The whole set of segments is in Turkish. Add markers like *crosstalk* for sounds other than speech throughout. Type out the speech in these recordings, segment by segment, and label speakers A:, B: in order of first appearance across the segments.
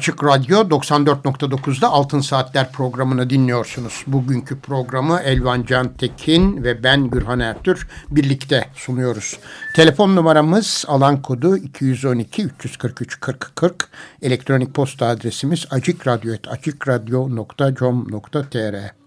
A: Açık Radyo 94.9'da Altın Saatler programını dinliyorsunuz. Bugünkü programı Elvan Can Tekin ve ben Gürhan Ertür birlikte sunuyoruz. Telefon numaramız alan kodu 212 343 40 40. Elektronik posta adresimiz acikradyo.com.tr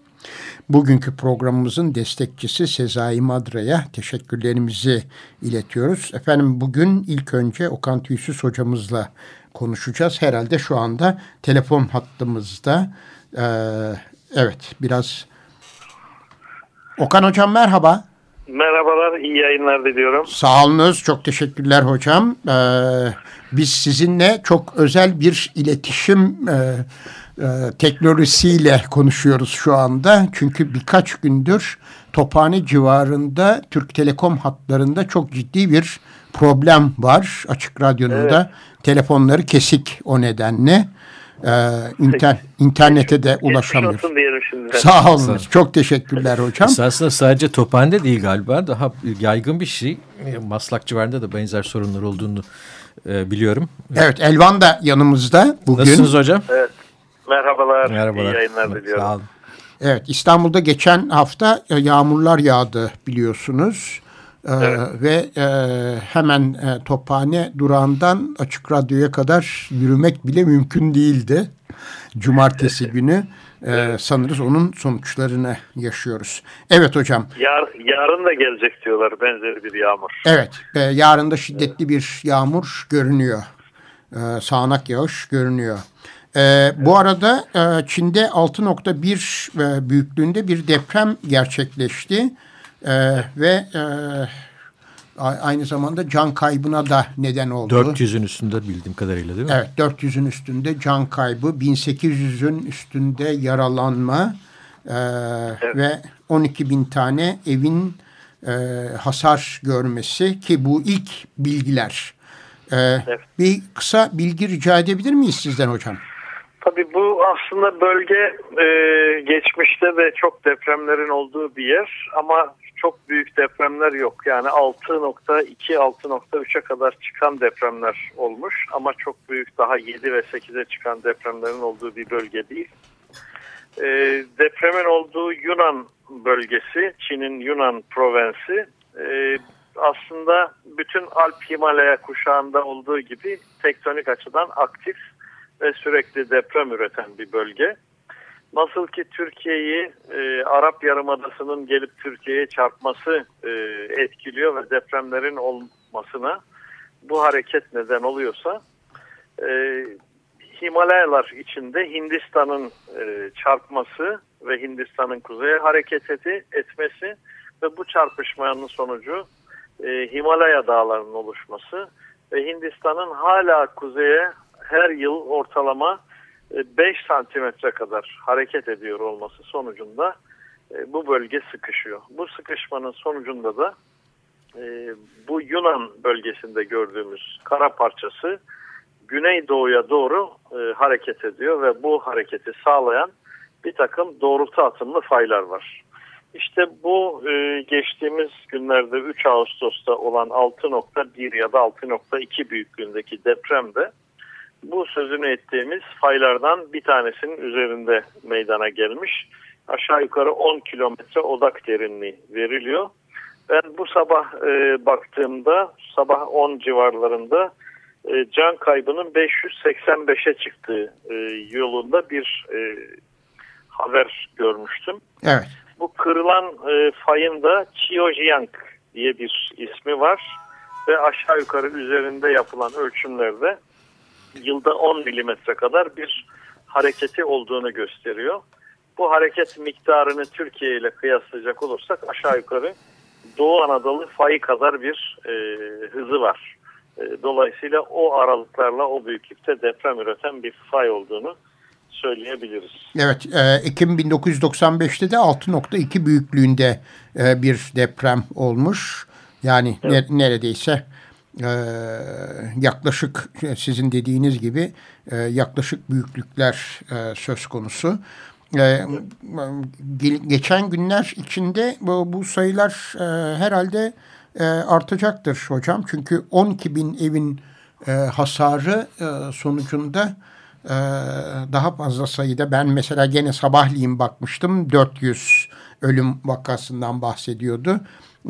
A: Bugünkü programımızın destekçisi Sezai Madra'ya teşekkürlerimizi iletiyoruz. Efendim bugün ilk önce Okan Tüysüz hocamızla konuşacağız. Herhalde şu anda telefon hattımızda. Ee, evet biraz. Okan hocam merhaba.
B: Merhabalar, iyi yayınlar diliyorum.
A: Sağ olunuz, çok teşekkürler hocam. Ee, biz sizinle çok özel bir iletişim e, e, teknolojisiyle konuşuyoruz şu anda. Çünkü birkaç gündür Tophane civarında Türk Telekom hatlarında çok ciddi bir problem var. Açık Radyo'nun evet. da telefonları kesik o nedenle. Ee, inter, internete de ulaşamıyoruz. Sağ olun. Çok teşekkürler hocam.
C: Esasında sadece Tophane'de değil galiba. Daha yaygın bir şey. Maslak civarında da benzer sorunlar olduğunu e, biliyorum.
A: Evet Elvan da yanımızda bugün.
C: Nasılsınız hocam?
B: Evet. Merhabalar. Merhabalar. İyi yayınlar diliyorum. Sağ olun.
A: Evet İstanbul'da geçen hafta yağmurlar yağdı biliyorsunuz. Evet. Ee, ve e, hemen e, Tophane durağından Açık Radyo'ya kadar yürümek bile mümkün değildi. Cumartesi *laughs* günü e, sanırız onun sonuçlarını yaşıyoruz. Evet hocam.
B: Yar, yarın da gelecek diyorlar benzeri bir yağmur.
A: Evet e, yarın da şiddetli bir yağmur görünüyor. E, sağanak yağış görünüyor. E, bu arada e, Çin'de 6.1 e, büyüklüğünde bir deprem gerçekleşti. Ee, ve e, aynı zamanda can kaybına da neden oldu.
C: 400'ün üstünde bildiğim kadarıyla değil mi?
A: Evet 400'ün üstünde can kaybı, 1800'ün üstünde yaralanma e, evet. ve 12 bin tane evin e, hasar görmesi ki bu ilk bilgiler. E, evet. Bir kısa bilgi rica edebilir miyiz sizden hocam?
B: Tabii bu aslında bölge e, geçmişte de çok depremlerin olduğu bir yer ama çok büyük depremler yok. Yani 6.2 6.3'e kadar çıkan depremler olmuş ama çok büyük daha 7 ve 8'e çıkan depremlerin olduğu bir bölge değil. E, depremin olduğu Yunan bölgesi, Çin'in Yunan provensi e, aslında bütün Alp Himalaya kuşağında olduğu gibi tektonik açıdan aktif ve sürekli deprem üreten bir bölge. Nasıl ki Türkiye'yi e, Arap Yarımadası'nın gelip Türkiye'ye çarpması e, etkiliyor ve depremlerin olmasına bu hareket neden oluyorsa e, Himalayalar içinde Hindistan'ın e, çarpması ve Hindistan'ın kuzeye hareket eti, etmesi ve bu çarpışmanın sonucu e, Himalaya dağlarının oluşması ve Hindistan'ın hala kuzeye her yıl ortalama 5 e, santimetre kadar hareket ediyor olması sonucunda e, bu bölge sıkışıyor. Bu sıkışmanın sonucunda da e, bu Yunan bölgesinde gördüğümüz kara parçası güneydoğuya doğru hareket ediyor ve bu hareketi sağlayan bir takım doğrultu atımlı faylar var. İşte bu geçtiğimiz günlerde 3 Ağustos'ta olan 6.1 ya da 6.2 büyüklüğündeki depremde bu sözünü ettiğimiz faylardan bir tanesinin üzerinde meydana gelmiş. Aşağı yukarı 10 kilometre odak derinliği veriliyor. Ben bu sabah e, baktığımda sabah 10 civarlarında e, can kaybının 585'e çıktığı e, yolunda bir e, haber görmüştüm.
A: Evet.
B: Bu kırılan e, fayın da Chiyojiang diye bir ismi var ve aşağı yukarı üzerinde yapılan ölçümlerde yılda 10 milimetre kadar bir hareketi olduğunu gösteriyor. Bu hareket miktarını Türkiye ile kıyaslayacak olursak aşağı yukarı Doğu Anadolu fayı kadar bir e, hızı var. E, dolayısıyla o aralıklarla o büyüklükte deprem üreten bir fay olduğunu söyleyebiliriz.
A: Evet, e, Ekim 1995'te de 6.2 büyüklüğünde e, bir deprem olmuş. Yani evet. ne, neredeyse e, yaklaşık sizin dediğiniz gibi e, yaklaşık büyüklükler e, söz konusu. E, geçen günler içinde bu, bu sayılar herhalde artacaktır hocam. Çünkü 12 bin evin hasarı sonucunda daha fazla sayıda ben mesela gene sabahleyin bakmıştım 400 ölüm vakasından bahsediyordu.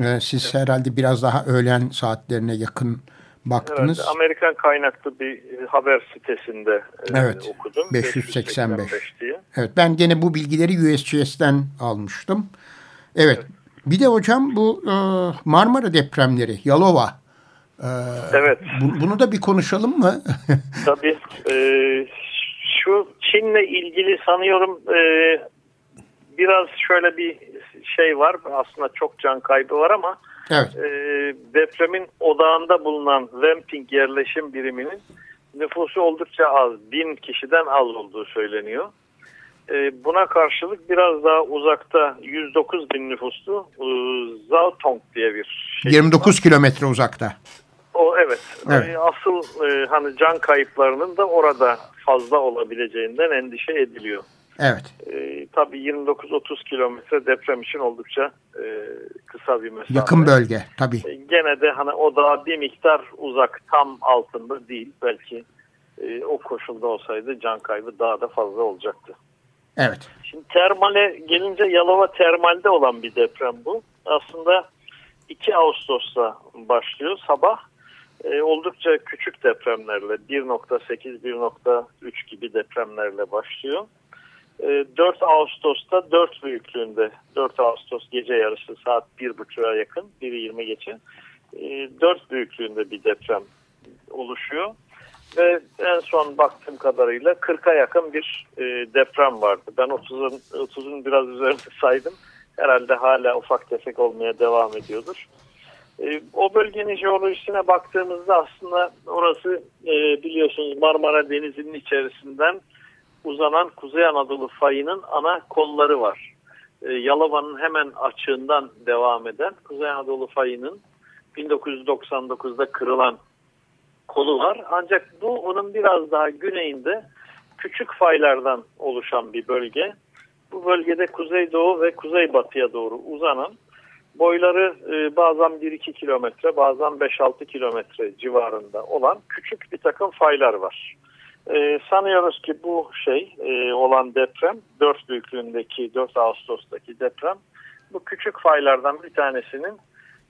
A: E, siz evet. herhalde biraz daha öğlen saatlerine yakın baktınız.
B: Evet, Amerikan kaynaklı bir haber sitesinde
A: e, evet, okudum. 585. 585 diye. Evet, ben gene bu bilgileri USGS'ten almıştım. Evet. evet. Bir de hocam bu e, Marmara depremleri, Yalova.
B: E, evet.
A: Bu, bunu da bir konuşalım mı? *laughs*
B: Tabii. E, şu Çin'le ilgili sanıyorum e, biraz şöyle bir şey var. Aslında çok can kaybı var ama evet. e, depremin odağında bulunan Wemping yerleşim biriminin nüfusu oldukça az. Bin kişiden az olduğu söyleniyor. E, buna karşılık biraz daha uzakta 109 bin nüfuslu e, Zaotong diye bir
A: şey 29 kilometre uzakta.
B: O evet. evet. E, asıl e, hani can kayıplarının da orada fazla olabileceğinden endişe ediliyor.
A: Evet.
B: E, tabii 29-30 kilometre deprem için oldukça e, kısa bir mesafe.
A: Yakın bölge tabii. E,
B: gene de hani o da bir miktar uzak tam altında değil. Belki e, o koşulda olsaydı can kaybı daha da fazla olacaktı.
A: Evet.
B: Şimdi termale gelince Yalova termalde olan bir deprem bu. Aslında 2 Ağustos'ta başlıyor sabah. E, oldukça küçük depremlerle 1.8-1.3 gibi depremlerle başlıyor. 4 ee, Ağustos'ta 4 büyüklüğünde 4 Ağustos gece yarısı saat 1.30'a yakın 1.20 geçe 4 ee, büyüklüğünde bir deprem oluşuyor. Ve en son baktığım kadarıyla 40'a yakın bir e, deprem vardı. Ben 30'un 30'un biraz üzerinde *laughs* saydım. Herhalde hala ufak tefek olmaya devam ediyordur. E, o bölgenin jeolojisine baktığımızda aslında orası e, biliyorsunuz Marmara Denizi'nin içerisinden uzanan Kuzey Anadolu fayının ana kolları var. E, Yalova'nın hemen açığından devam eden Kuzey Anadolu fayının 1999'da kırılan kolu var. Ancak bu onun biraz daha güneyinde küçük faylardan oluşan bir bölge. Bu bölgede kuzeydoğu ve kuzeybatıya doğru uzanan boyları e, bazen 1-2 kilometre bazen 5-6 kilometre civarında olan küçük bir takım faylar var. E, sanıyoruz ki bu şey e, olan deprem 4 büyüklüğündeki 4 Ağustos'taki deprem bu küçük faylardan bir tanesinin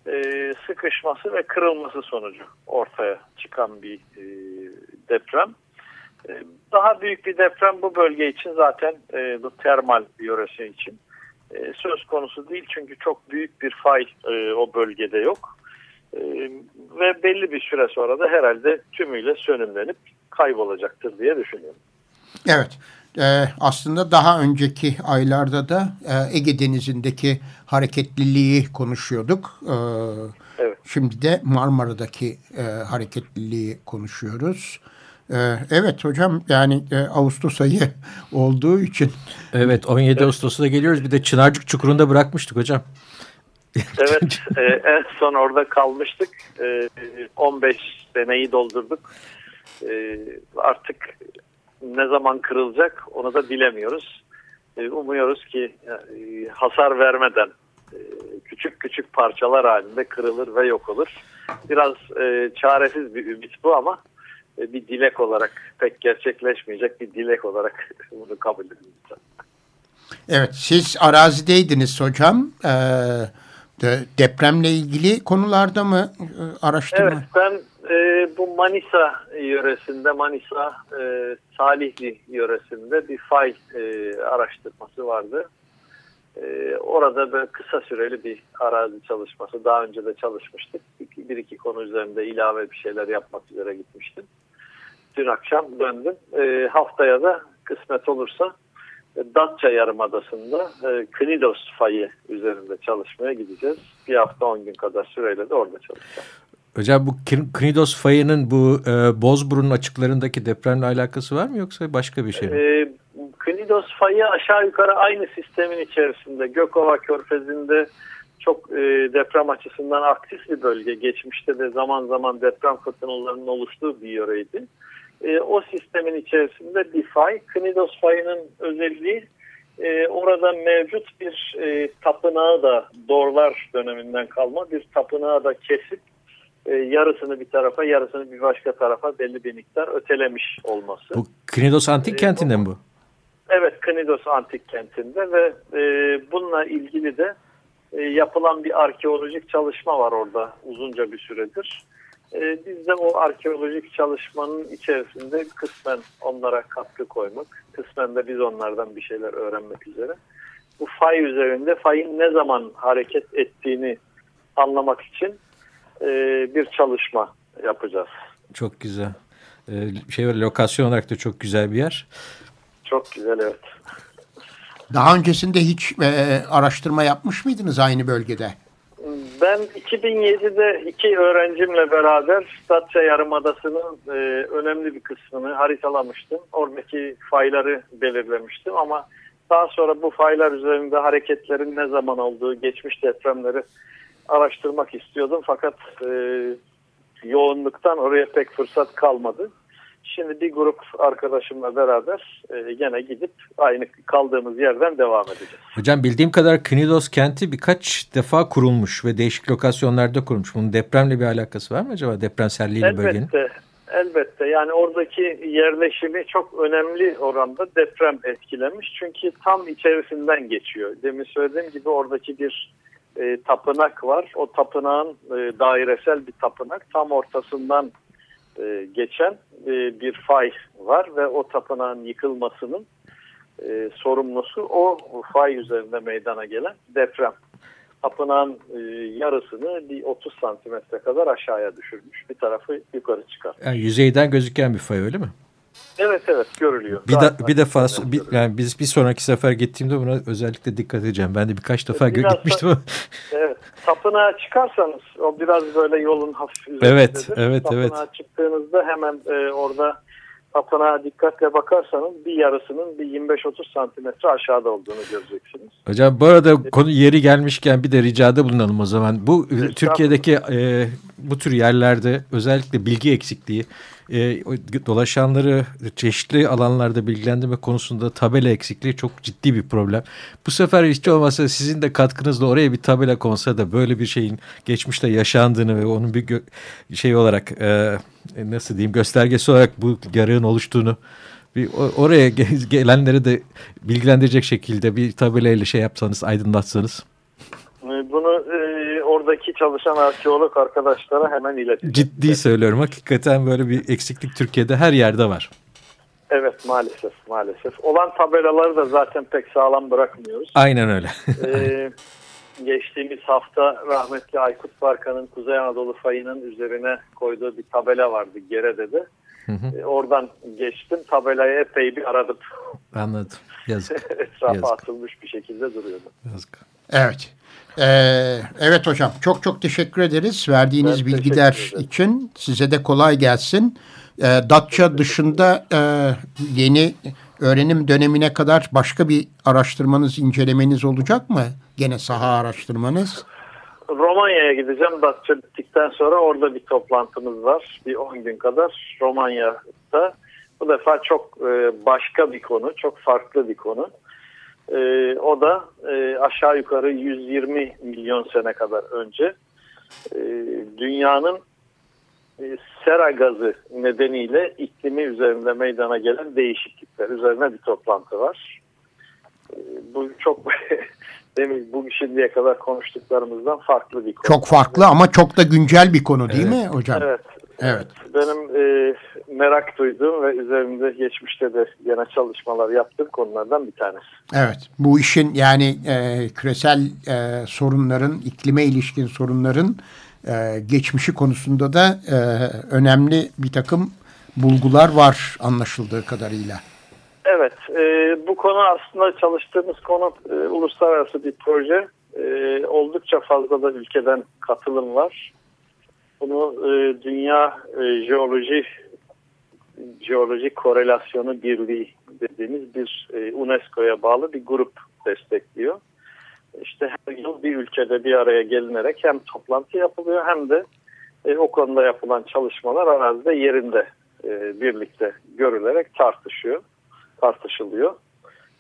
B: e, sıkışması ve kırılması sonucu ortaya çıkan bir e, deprem. E, daha büyük bir deprem bu bölge için zaten e, bu termal yöresi için e, söz konusu değil çünkü çok büyük bir fay e, o bölgede yok. E, ve belli bir süre sonra da herhalde tümüyle sönümlenip kaybolacaktır diye düşünüyorum.
A: Evet. Ee, aslında daha önceki aylarda da e, Ege Denizi'ndeki hareketliliği konuşuyorduk. Ee, evet. Şimdi de Marmara'daki e, hareketliliği konuşuyoruz. Ee, evet hocam yani e, Ağustos ayı *laughs* olduğu için.
C: Evet 17 evet. Ağustos'ta geliyoruz. Bir de Çınarcık Çukuru'nda bırakmıştık hocam.
B: evet e, en son orada kalmıştık. E, 15 seneyi doldurduk. E, artık ne zaman kırılacak onu da bilemiyoruz. E, umuyoruz ki e, hasar vermeden e, küçük küçük parçalar halinde kırılır ve yok olur. Biraz e, çaresiz bir ümit bu ama e, bir dilek olarak pek gerçekleşmeyecek bir dilek olarak *laughs* bunu kabul edin.
A: Evet siz arazideydiniz hocam. Ee, de, depremle ilgili konularda mı e, araştırma?
B: Evet ben e, bu Manisa yöresinde, Manisa e, Salihli yöresinde bir fay e, araştırması vardı. E, orada böyle kısa süreli bir arazi çalışması. Daha önce de çalışmıştık. Bir, bir iki konu üzerinde ilave bir şeyler yapmak üzere gitmiştim. Dün akşam döndüm. E, haftaya da kısmet olursa Datça Yarımadası'nda e, Knidos fayı üzerinde çalışmaya gideceğiz. Bir hafta on gün kadar süreyle de orada çalışacağım.
C: Hocam bu Knidos fayının bu e, Bozburun açıklarındaki depremle alakası var mı yoksa başka bir şey mi?
B: E, fayı aşağı yukarı aynı sistemin içerisinde. Gökova Körfezi'nde çok e, deprem açısından aktif bir bölge. Geçmişte de zaman zaman deprem fırtınalarının oluştuğu bir yöreydi. E, o sistemin içerisinde bir fay. Knidos fayının özelliği e, orada mevcut bir e, tapınağı da Dorlar döneminden kalma bir tapınağı da kesip e, yarısını bir tarafa yarısını bir başka tarafa belli bir miktar ötelemiş olması.
C: Bu Knidos Antik e, Kenti'nde mi bu?
B: Evet Knidos Antik Kenti'nde ve e, bununla ilgili de e, yapılan bir arkeolojik çalışma var orada uzunca bir süredir. E, biz de o arkeolojik çalışmanın içerisinde kısmen onlara katkı koymak, kısmen de biz onlardan bir şeyler öğrenmek üzere. Bu fay üzerinde fayın ne zaman hareket ettiğini anlamak için e, bir çalışma yapacağız.
C: Çok güzel. Ee, şey lokasyon olarak da çok güzel bir yer.
B: Çok güzel evet.
A: Daha öncesinde hiç e, araştırma yapmış mıydınız aynı bölgede?
B: Ben 2007'de iki öğrencimle beraber Statça Yarımadası'nın e, önemli bir kısmını haritalamıştım. Oradaki fayları belirlemiştim ama daha sonra bu faylar üzerinde hareketlerin ne zaman olduğu, geçmiş depremleri araştırmak istiyordum. Fakat e, yoğunluktan oraya pek fırsat kalmadı. Şimdi bir grup arkadaşımla beraber e, gene gidip aynı kaldığımız yerden devam edeceğiz.
C: Hocam bildiğim kadar Knidos kenti birkaç defa kurulmuş ve değişik lokasyonlarda kurulmuş. Bunun depremle bir alakası var mı acaba depremselliğiyle
B: elbette,
C: bölgenin?
B: Elbette. Yani oradaki yerleşimi çok önemli oranda deprem etkilemiş. Çünkü tam içerisinden geçiyor. Demin söylediğim gibi oradaki bir e, tapınak var. O tapınağın e, dairesel bir tapınak. Tam ortasından e, geçen e, bir fay var ve o tapınağın yıkılmasının e, sorumlusu o fay üzerinde meydana gelen deprem. Tapınağın e, yarısını bir 30 santimetre kadar aşağıya düşürmüş. Bir tarafı yukarı çıkar.
C: Yani yüzeyden gözüken bir fay öyle mi?
B: Evet evet görülüyor.
C: Bir, da, bir defa bir, yani biz bir sonraki sefer gittiğimde buna özellikle dikkat edeceğim. Ben de birkaç defa biraz gitmiştim. *laughs*
B: Evet. Tapınağa çıkarsanız o biraz böyle yolun hafif
C: üzerindedir. Evet, evet,
B: Tapınağa
C: evet.
B: çıktığınızda hemen e, orada tapınağa dikkatle bakarsanız bir yarısının bir 25-30 santimetre aşağıda olduğunu göreceksiniz.
C: Hocam bu arada konu yeri gelmişken bir de ricada bulunalım o zaman. Bu Türkiye'deki e, bu tür yerlerde özellikle bilgi eksikliği e, dolaşanları çeşitli alanlarda bilgilendirme konusunda tabela eksikliği çok ciddi bir problem. Bu sefer hiç olmazsa sizin de katkınızla oraya bir tabela konsa da böyle bir şeyin geçmişte yaşandığını ve onun bir şey olarak e, nasıl diyeyim göstergesi olarak bu yarığın oluştuğunu bir oraya *laughs* gelenleri de bilgilendirecek şekilde bir tabelayla şey yapsanız aydınlatsanız.
B: Bunu e, oradaki çalışan arkeolog arkadaşlara hemen ileteceğim.
C: Ciddi söylüyorum. Hakikaten böyle bir eksiklik Türkiye'de her yerde var.
B: Evet maalesef maalesef. Olan tabelaları da zaten pek sağlam bırakmıyoruz.
C: Aynen öyle.
B: ee, geçtiğimiz hafta rahmetli Aykut Barkan'ın Kuzey Anadolu fayının üzerine koyduğu bir tabela vardı Gerede'de. Hı hı. Ee, oradan geçtim tabelayı epey bir aradım.
C: Anladım. Yazık. *laughs*
B: Etrafa Yazık. atılmış bir şekilde duruyordu.
A: Yazık. Evet. Ee, evet hocam çok çok teşekkür ederiz verdiğiniz ben bilgiler için. Size de kolay gelsin. Ee, Datça dışında e, yeni öğrenim dönemine kadar başka bir araştırmanız, incelemeniz olacak mı? Gene saha araştırmanız.
B: Romanya'ya gideceğim. Datça bittikten sonra orada bir toplantımız var. Bir 10 gün kadar Romanya'da. Bu defa çok e, başka bir konu, çok farklı bir konu. E, o da e, aşağı yukarı 120 milyon sene kadar önce e, dünyanın e, sera gazı nedeniyle iklimi üzerinde meydana gelen değişiklikler üzerine bir toplantı var. E, bu çok *laughs* demin bu şimdiye kadar konuştuklarımızdan farklı bir konu.
A: Çok farklı ama çok da güncel bir konu değil evet. mi hocam?
B: Evet. Evet. Benim e, merak duyduğum ve üzerinde geçmişte de yine çalışmalar yaptığım konulardan bir tanesi.
A: Evet. Bu işin yani e, küresel e, sorunların, iklime ilişkin sorunların e, geçmişi konusunda da e, önemli bir takım bulgular var anlaşıldığı kadarıyla.
B: Evet. E, bu konu aslında çalıştığımız konu e, uluslararası bir proje. E, oldukça fazla da ülkeden katılım var. Bunu e, Dünya e, Jeoloji Jeolojik Korelasyonu Birliği dediğimiz bir e, UNESCO'ya bağlı bir grup destekliyor. İşte her yıl bir ülkede bir araya gelinerek hem toplantı yapılıyor hem de e, o konuda yapılan çalışmalar arazide yerinde e, birlikte görülerek tartışıyor, tartışılıyor.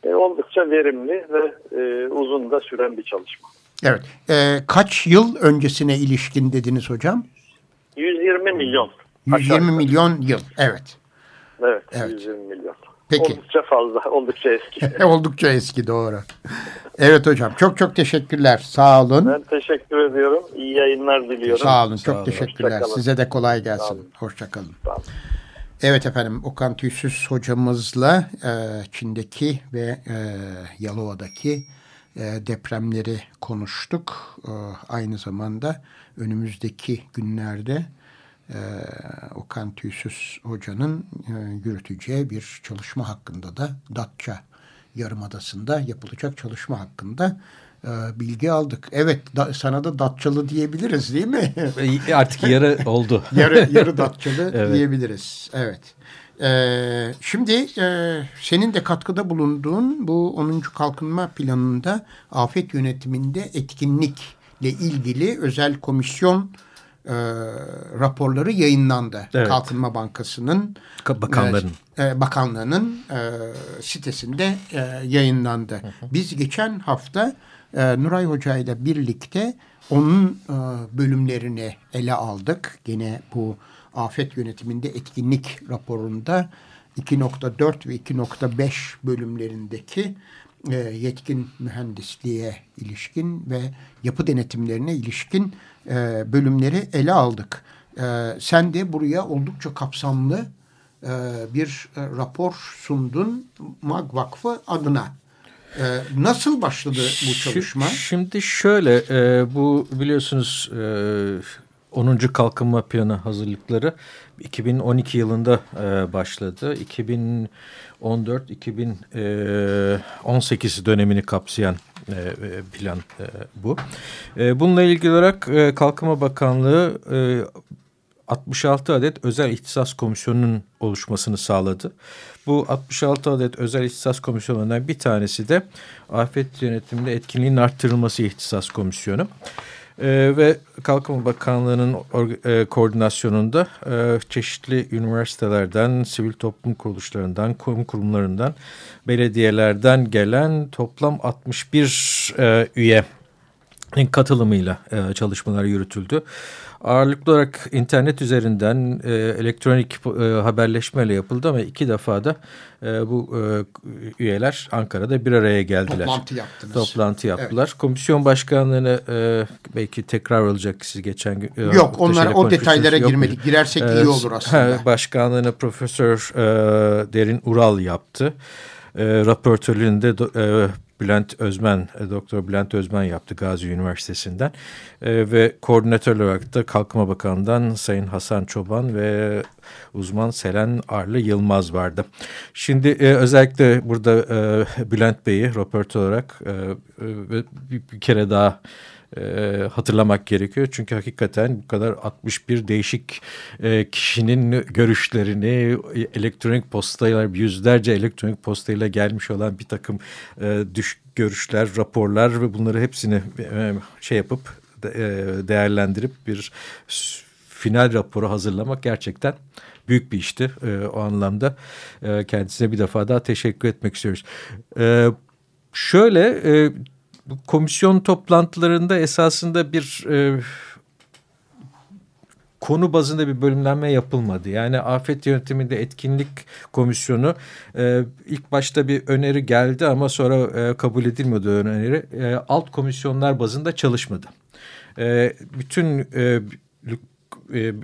B: E, oldukça verimli ve e, uzun da süren bir çalışma.
A: Evet. E, kaç yıl öncesine ilişkin dediniz hocam?
B: 120 milyon.
A: 120 milyon yıl. Evet.
B: Evet, evet. 120 milyon.
A: Peki.
B: Oldukça fazla, *laughs* oldukça eski. *laughs*
A: oldukça eski doğru. Evet hocam çok çok teşekkürler. Sağ olun.
B: Ben teşekkür ediyorum. İyi yayınlar diliyorum.
A: Sağ olun. Çok Sağ olun. teşekkürler. Size de kolay gelsin. Hoşçakalın. Evet efendim Okan Tüysüz hocamızla e, Çin'deki ve e, Yalova'daki depremleri konuştuk. E, aynı zamanda önümüzdeki günlerde e, Okan Tüysüz hocanın e, yürüteceği bir çalışma hakkında da Datça Yarımadası'nda yapılacak çalışma hakkında e, bilgi aldık. Evet da, sana da Datçalı diyebiliriz değil mi?
C: E, artık yarı oldu. *laughs*
A: yarı, yarı *laughs* Datçalı evet. diyebiliriz. Evet. Ee, şimdi e, senin de katkıda bulunduğun bu 10. kalkınma planında afet yönetiminde etkinlikle ilgili özel komisyon e, raporları yayınlandı. Evet. Kalkınma Bankası'nın
C: bakanların
A: e, bakanlığının e, sitesinde e, yayınlandı. Hı hı. Biz geçen hafta e, Nuray Hoca ile birlikte onun e, bölümlerini ele aldık. Gene bu afet yönetiminde etkinlik raporunda 2.4 ve 2.5 bölümlerindeki e, yetkin mühendisliğe ilişkin ve yapı denetimlerine ilişkin e, bölümleri ele aldık. E, sen de buraya oldukça kapsamlı e, bir e, rapor sundun MAG Vakfı adına. E, nasıl başladı bu çalışma?
C: Şimdi şöyle e, bu biliyorsunuz e, 10. Kalkınma Planı hazırlıkları 2012 yılında e, başladı. 2014-2018 e, dönemini kapsayan e, e, plan e, bu. E, bununla ilgili olarak e, Kalkınma Bakanlığı e, 66 adet özel ihtisas komisyonunun oluşmasını sağladı. Bu 66 adet özel ihtisas komisyonundan bir tanesi de afet yönetiminde etkinliğin arttırılması ihtisas komisyonu. Ee, ve Kalkınma Bakanlığı'nın e, koordinasyonunda e, çeşitli üniversitelerden, sivil toplum kuruluşlarından, kurum kurumlarından, belediyelerden gelen toplam 61 e, üyenin katılımıyla e, çalışmalar yürütüldü. Ağırlıklı olarak internet üzerinden e, elektronik e, haberleşmeyle yapıldı ama iki defa da e, bu e, üyeler Ankara'da bir araya geldiler.
A: Toplantı yaptınız.
C: Toplantı yaptılar. Evet. Komisyon başkanlığını e, belki tekrar olacak siz geçen gün.
A: E, Yok onlar o detaylara girmedik. Yok. Girersek e, iyi olur aslında.
C: Başkanlığını Profesör e, Derin Ural yaptı. E, raportörlüğünü de e, Bülent Özmen, e, Doktor Bülent Özmen yaptı Gazi Üniversitesi'nden e, ve koordinatör olarak da Kalkınma Bakanı'ndan Sayın Hasan Çoban ve uzman Selen Arlı Yılmaz vardı. Şimdi e, özellikle burada e, Bülent Bey'i röportaj olarak e, e, bir, bir kere daha e, hatırlamak gerekiyor. Çünkü hakikaten bu kadar 61 değişik e, kişinin görüşlerini elektronik postayla yüzlerce elektronik postayla gelmiş olan bir takım e, düş görüşler, raporlar ve bunları hepsini şey yapıp de, değerlendirip bir final raporu hazırlamak gerçekten büyük bir işti. O anlamda kendisine bir defa daha teşekkür etmek istiyoruz. Şöyle bu komisyon toplantılarında esasında bir e, konu bazında bir bölümlenme yapılmadı. Yani afet yönetiminde etkinlik komisyonu e, ilk başta bir öneri geldi ama sonra e, kabul edilmedi öneri. E, alt komisyonlar bazında çalışmadı. E, bütün e, e, e,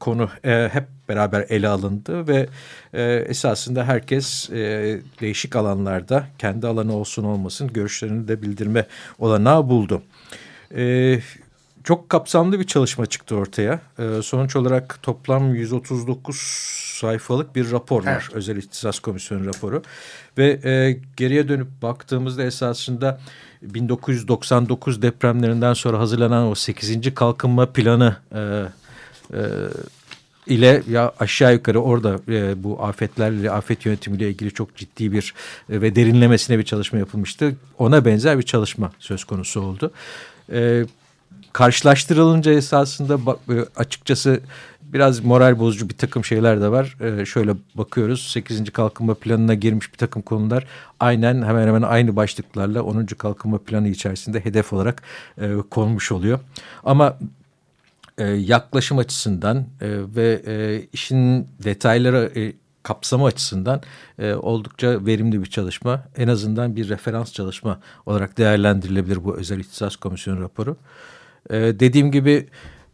C: konu e, hep beraber ele alındı ve e, esasında herkes e, değişik alanlarda kendi alanı olsun olmasın görüşlerini de bildirme olanağı buldu. E, çok kapsamlı bir çalışma çıktı ortaya. E, sonuç olarak toplam 139 sayfalık bir rapor var. Evet. Özel İhtisas Komisyonu raporu. Ve e, geriye dönüp baktığımızda esasında 1999 depremlerinden sonra hazırlanan o 8. kalkınma planı e, e, ile ya aşağı yukarı orada e, bu afetlerle, afet yönetimiyle ilgili çok ciddi bir e, ve derinlemesine bir çalışma yapılmıştı. Ona benzer bir çalışma söz konusu oldu. E, karşılaştırılınca esasında e, açıkçası biraz moral bozucu bir takım şeyler de var. Ee, şöyle bakıyoruz 8. kalkınma planına girmiş bir takım konular aynen hemen hemen aynı başlıklarla 10. kalkınma planı içerisinde hedef olarak e, konmuş oluyor. Ama e, yaklaşım açısından e, ve e, işin detayları e, kapsamı açısından e, oldukça verimli bir çalışma. En azından bir referans çalışma olarak değerlendirilebilir bu özel ihtisas komisyonu raporu. E, dediğim gibi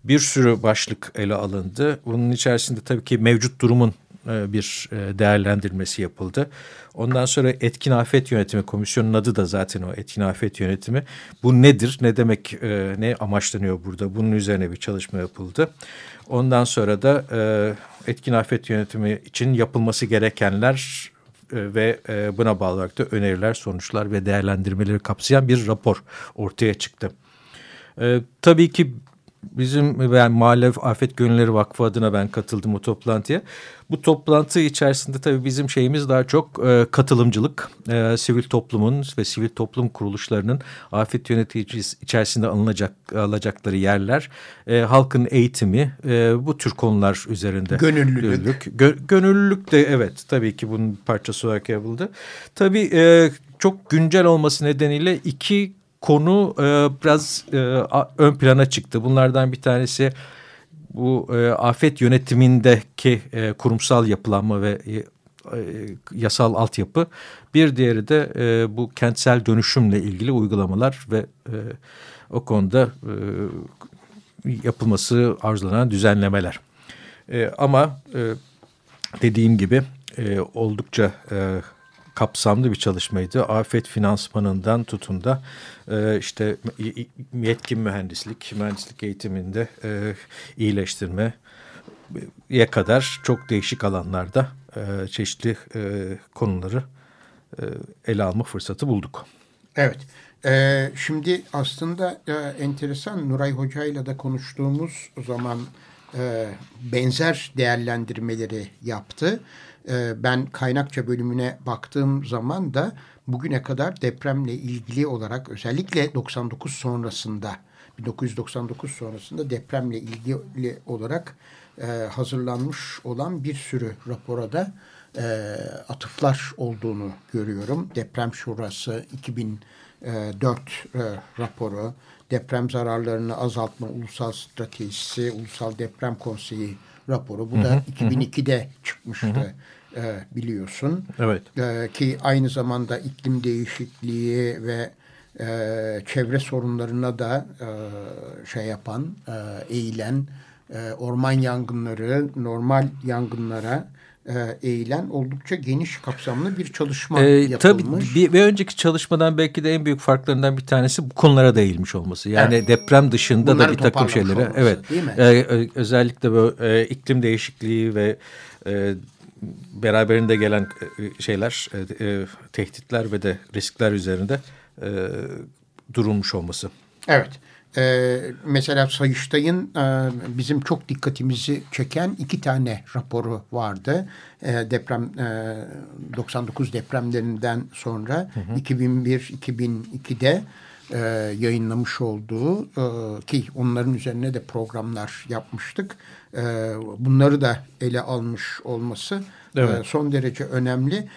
C: bir sürü başlık ele alındı. Bunun içerisinde tabii ki mevcut durumun e, bir e, değerlendirmesi yapıldı. Ondan sonra etkin afet yönetimi komisyonun adı da zaten o etkin afet yönetimi. Bu nedir? Ne demek? E, ne amaçlanıyor burada? Bunun üzerine bir çalışma yapıldı. Ondan sonra da etkin afet yönetimi için yapılması gerekenler ve buna bağlı olarak da öneriler, sonuçlar ve değerlendirmeleri kapsayan bir rapor ortaya çıktı. tabii ki bizim ben Mahalle Afet Gönülleri Vakfı adına ben katıldım o toplantıya. Bu toplantı içerisinde tabii bizim şeyimiz daha çok e, katılımcılık, e, sivil toplumun ve sivil toplum kuruluşlarının afet yöneticisi içerisinde alınacak alacakları yerler, e, halkın eğitimi, e, bu tür konular üzerinde.
A: Gönüllülük.
C: Gö, gönüllülük de evet tabii ki bunun parçası olarak yapıldı. Tabii e, çok güncel olması nedeniyle iki konu e, biraz e, ön plana çıktı. Bunlardan bir tanesi bu e, afet yönetimindeki e, kurumsal yapılanma ve e, e, yasal altyapı. Bir diğeri de e, bu kentsel dönüşümle ilgili uygulamalar ve e, o konuda e, yapılması arzulanan düzenlemeler. E, ama e, dediğim gibi e, oldukça e, kapsamlı bir çalışmaydı. Afet finansmanından tutun da e, işte yetkin mühendislik, mühendislik eğitiminde e, iyileştirme ye kadar çok değişik alanlarda e, çeşitli e, konuları e, ele alma fırsatı bulduk.
A: Evet. Ee, şimdi aslında e, enteresan Nuray Hoca ile de konuştuğumuz zaman e, benzer değerlendirmeleri yaptı. E, ben kaynakça bölümüne baktığım zaman da bugüne kadar depremle ilgili olarak özellikle 99 sonrasında 1999 sonrasında depremle ilgili olarak e, hazırlanmış olan bir sürü rapora da e, atıflar olduğunu görüyorum. Deprem Şurası 2004 e, raporu, deprem zararlarını azaltma ulusal stratejisi, ulusal deprem konseyi raporu. Bu hı hı, da 2002'de hı. çıkmıştı. Hı hı e, biliyorsun.
C: Evet.
A: E, ki aynı zamanda iklim değişikliği ve e, çevre sorunlarına da e, şey yapan, e, eğilen, e, orman yangınları, normal yangınlara eğilen oldukça geniş kapsamlı bir çalışma ee, yapılmış.
C: Tabii bir, ve önceki çalışmadan belki de en büyük farklarından bir tanesi bu konulara da eğilmiş olması. Yani evet. deprem dışında Bunları da bir takım şeylere. Olması, evet. Ee, özellikle bu e, iklim değişikliği ve e, beraberinde gelen e, şeyler, e, e, tehditler ve de riskler üzerinde durulmuş olması.
A: Evet. Ee, mesela Sayıştay'ın e, bizim çok dikkatimizi çeken iki tane raporu vardı. E, deprem e, 99 depremlerinden sonra 2001-2002'de e, yayınlamış olduğu e, ki onların üzerine de programlar yapmıştık. E, bunları da ele almış olması e, evet. e, son derece önemli.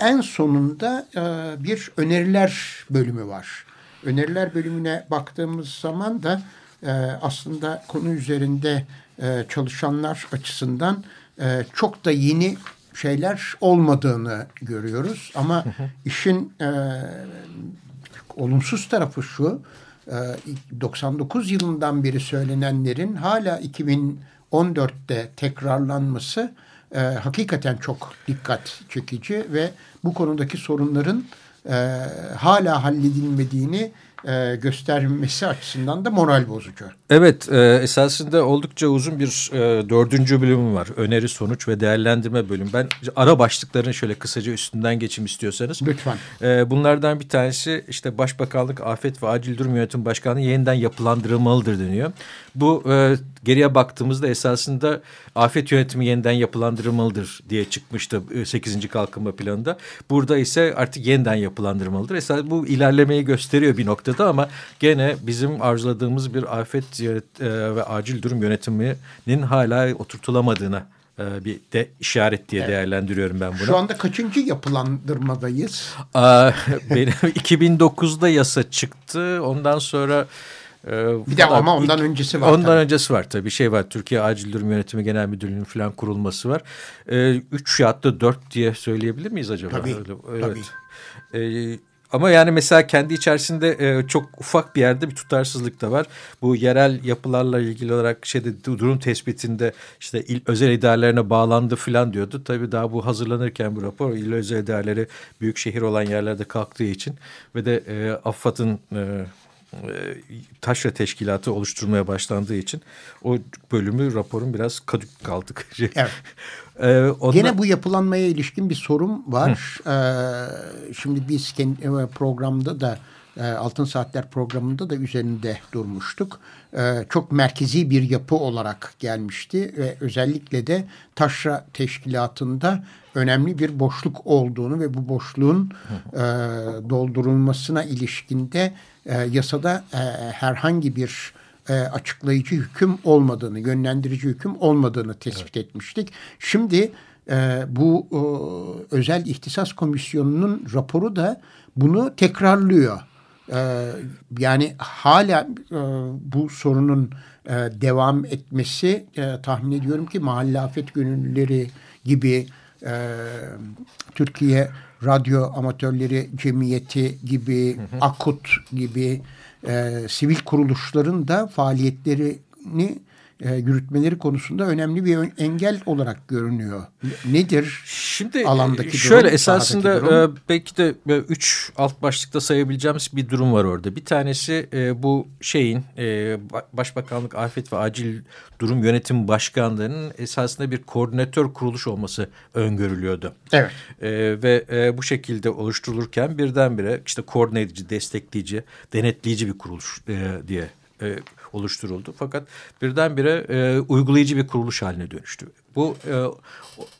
A: En sonunda e, bir öneriler bölümü var. Öneriler bölümüne baktığımız zaman da e, aslında konu üzerinde e, çalışanlar açısından e, çok da yeni şeyler olmadığını görüyoruz. Ama işin e, olumsuz tarafı şu, 99 e, yılından beri söylenenlerin hala 2014'te tekrarlanması e, hakikaten çok dikkat çekici ve bu konudaki sorunların e, hala halledilmediğini e, göstermesi açısından da moral bozucu.
C: Evet e, esasında oldukça uzun bir e, dördüncü bölümü var. Öneri, sonuç ve değerlendirme bölüm. Ben ara başlıkların şöyle kısaca üstünden geçim istiyorsanız.
A: Lütfen.
C: E, bunlardan bir tanesi işte Başbakanlık Afet ve Acil Durum Yönetim Başkanlığı yeniden yapılandırılmalıdır deniyor. Bu e, geriye baktığımızda esasında afet yönetimi yeniden yapılandırılmalıdır diye çıkmıştı 8. E, kalkınma planında. Burada ise artık yeniden yapılandırılmalıdır. Esas bu ilerlemeyi gösteriyor bir noktada ama gene bizim arzuladığımız bir afet e, ve acil durum yönetiminin hala oturtulamadığına e, bir de işaret diye evet. değerlendiriyorum ben bunu.
A: Şu anda kaçıncı yapılandırmadayız? *laughs*
C: benim *laughs* 2009'da yasa çıktı. Ondan sonra
A: e, bir de ama ondan öncesi var.
C: Ondan tabii. öncesi var tabii. Bir şey var. Türkiye Acil Durum Yönetimi Genel Müdürlüğü'nün falan kurulması var. Üç ya da dört diye söyleyebilir miyiz acaba?
A: Tabii. Öyle, evet.
C: tabii. Ama yani mesela kendi içerisinde e, çok ufak bir yerde bir tutarsızlık da var. Bu yerel yapılarla ilgili olarak şeyde durum tespitinde işte il, özel idarelerine bağlandı falan diyordu. Tabii daha bu hazırlanırken bu rapor il özel idareleri büyük şehir olan yerlerde kalktığı için ve de e, AFAD'ın e, e, taşra teşkilatı oluşturmaya başlandığı için o bölümü raporun biraz kadük kaldık.
A: Evet. *laughs* ee, ondan... Gene bu yapılanmaya ilişkin bir sorun var. Ee, şimdi biz kendi e, programda da e, Altın Saatler programında da üzerinde durmuştuk. Ee, çok merkezi bir yapı olarak gelmişti ve özellikle de taşra teşkilatında önemli bir boşluk olduğunu ve bu boşluğun e, doldurulmasına ilişkinde yasada herhangi bir e, açıklayıcı hüküm olmadığını, yönlendirici hüküm olmadığını tespit evet. etmiştik. Şimdi e, bu e, özel ihtisas komisyonunun raporu da bunu tekrarlıyor. E, yani hala e, bu sorunun e, devam etmesi e, tahmin ediyorum ki mahalle afet gönüllüleri gibi e, Türkiye Radyo Amatörleri Cemiyeti gibi, hı hı. AKUT gibi e, sivil kuruluşların da faaliyetlerini e, yürütmeleri konusunda önemli bir engel olarak görünüyor. Nedir
C: Şimdi alandaki durum? Şöyle esasında durum? E, belki de e, üç alt başlıkta sayabileceğimiz bir durum var orada. Bir tanesi e, bu şeyin e, Başbakanlık Afet ve Acil Durum Yönetim Başkanlığı'nın esasında bir koordinatör kuruluş olması öngörülüyordu.
A: Evet.
C: E, ve e, bu şekilde oluşturulurken birdenbire işte koordinatörü, destekleyici, denetleyici bir kuruluş e, diye e, oluşturuldu. Fakat birdenbire e, uygulayıcı bir kuruluş haline dönüştü. Bu e,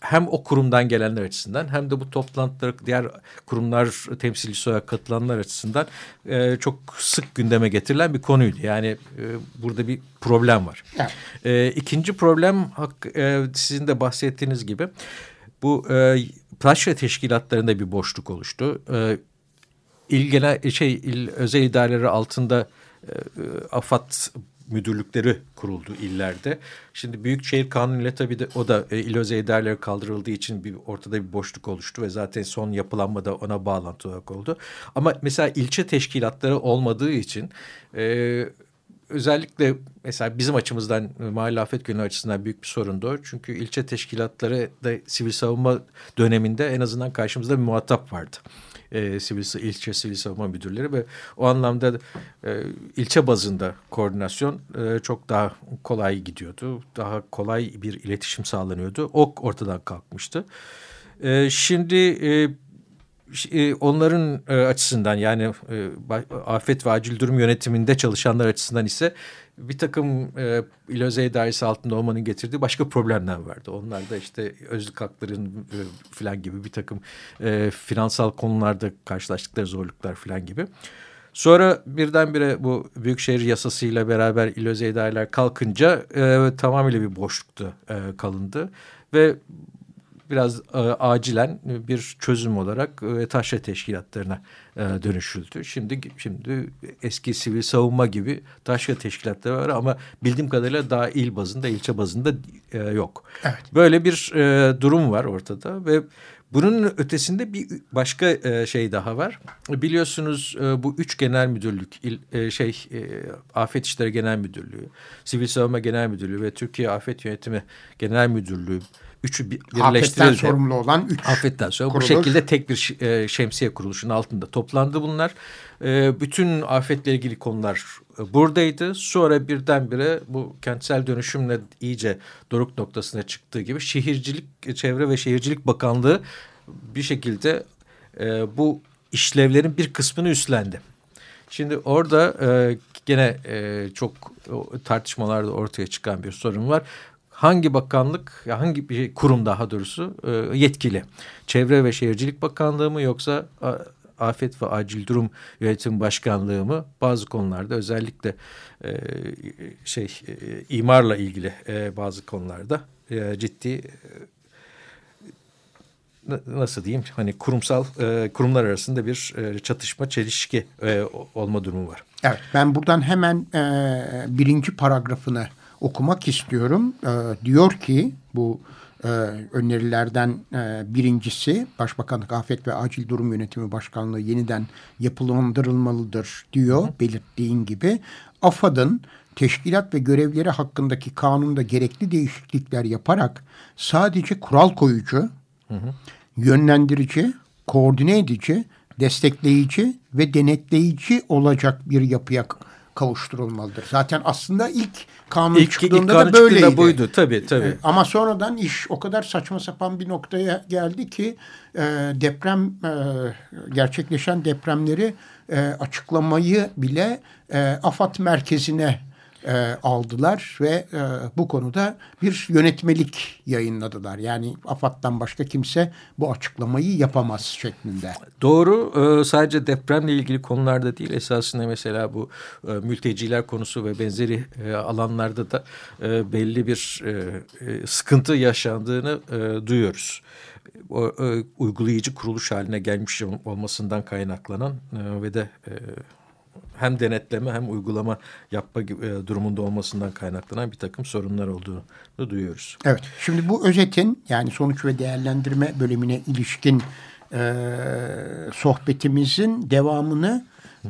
C: hem o kurumdan gelenler açısından hem de bu toplantılara diğer kurumlar temsilcisi olarak katılanlar açısından e, çok sık gündeme getirilen bir konuydu. Yani e, burada bir problem var. Evet. E, ikinci problem e, sizin de bahsettiğiniz gibi bu e, taşra teşkilatlarında bir boşluk oluştu. E, il genel şey il özel idareleri altında AFAD müdürlükleri kuruldu illerde. Şimdi Büyükşehir Kanunu ile tabii de o da e, il özel kaldırıldığı için bir ortada bir boşluk oluştu ve zaten son yapılanma da ona bağlantı olarak oldu. Ama mesela ilçe teşkilatları olmadığı için e, özellikle mesela bizim açımızdan mahalle afet günü açısından büyük bir sorundu. Çünkü ilçe teşkilatları da sivil savunma döneminde en azından karşımızda bir muhatap vardı e, sivil ilçe sivil savunma müdürleri ve o anlamda e, ilçe bazında koordinasyon e, çok daha kolay gidiyordu. Daha kolay bir iletişim sağlanıyordu. O ortadan kalkmıştı. E, şimdi e, e onların e, açısından yani e, afet ve acil durum yönetiminde çalışanlar açısından ise bir takım e, il özel idaresi altında olmanın getirdiği başka problemler vardı. Onlar da işte özlük hakların e, falan gibi bir takım e, finansal konularda karşılaştıkları zorluklar falan gibi. Sonra birdenbire bu büyükşehir yasasıyla beraber il özel idareler kalkınca e, tamamıyla bir boşlukta e, kalındı. Ve biraz e, acilen bir çözüm olarak e, taşra teşkilatlarına e, dönüşüldü. Şimdi şimdi eski sivil savunma gibi taşra teşkilatları var ama bildiğim kadarıyla daha il bazında, ilçe bazında e, yok.
A: Evet.
C: Böyle bir e, durum var ortada ve bunun ötesinde bir başka e, şey daha var. Biliyorsunuz e, bu üç genel müdürlük, il, e, şey Afet İşleri Genel Müdürlüğü, Sivil Savunma Genel Müdürlüğü ve Türkiye Afet Yönetimi Genel Müdürlüğü üçü birleştirildi. Afetten
A: sorumlu olan üç
C: Afetten sonra kuruluş. bu şekilde tek bir e, şemsiye kuruluşunun altında toplandı bunlar. E, bütün afetle ilgili konular e, buradaydı. Sonra birdenbire bu kentsel dönüşümle iyice doruk noktasına çıktığı gibi şehircilik, Çevre ve Şehircilik Bakanlığı bir şekilde bu işlevlerin bir kısmını üstlendi. Şimdi orada gene e, çok tartışmalarda ortaya çıkan bir sorun var hangi bakanlık, hangi bir kurum daha doğrusu e, yetkili? Çevre ve Şehircilik Bakanlığı mı yoksa Afet ve Acil Durum Yönetim Başkanlığı mı? Bazı konularda özellikle e, şey e, imarla ilgili bazı konularda ciddi nasıl diyeyim hani kurumsal kurumlar arasında bir çatışma çelişki olma durumu var.
A: Evet ben buradan hemen birinci paragrafını okumak istiyorum. E, diyor ki bu e, önerilerden e, birincisi Başbakanlık Afet ve Acil Durum Yönetimi Başkanlığı yeniden yapılandırılmalıdır diyor hı belirttiğin gibi. AFAD'ın teşkilat ve görevleri hakkındaki kanunda gerekli değişiklikler yaparak sadece kural koyucu, hı hı. yönlendirici, koordine edici, destekleyici ve denetleyici olacak bir yapıya kavuşturulmalıdır. Zaten aslında ilk kanun ilk, çıktığında ilk kanun da böyleydi. Çıktığında
C: buydu tabii tabii. E,
A: ama sonradan iş o kadar saçma sapan bir noktaya geldi ki e, deprem e, gerçekleşen depremleri e, açıklamayı bile e, AFAD merkezine e, aldılar ve e, bu konuda bir yönetmelik yayınladılar. Yani AFAD'dan başka kimse bu açıklamayı yapamaz şeklinde.
C: Doğru. E, sadece depremle ilgili konularda değil esasında mesela bu e, mülteciler konusu ve benzeri e, alanlarda da e, belli bir e, e, sıkıntı yaşandığını e, duyuyoruz o, e, uygulayıcı kuruluş haline gelmiş olmasından kaynaklanan e, ve de e, hem denetleme hem uygulama yapma e, durumunda olmasından kaynaklanan bir takım sorunlar olduğunu duyuyoruz.
A: Evet. Şimdi bu özetin yani sonuç ve değerlendirme bölümüne ilişkin e, sohbetimizin devamını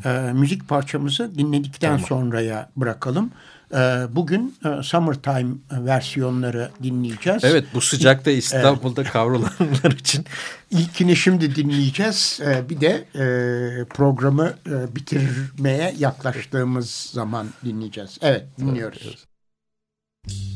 A: e, müzik parçamızı dinledikten tamam. sonraya bırakalım. Ee, bugün e, Summertime versiyonları dinleyeceğiz.
C: Evet bu sıcakta İstanbul'da evet. kavrulanlar için.
A: İlkini şimdi dinleyeceğiz. Ee, bir de e, programı e, bitirmeye yaklaştığımız zaman dinleyeceğiz. Evet dinliyoruz. Evet.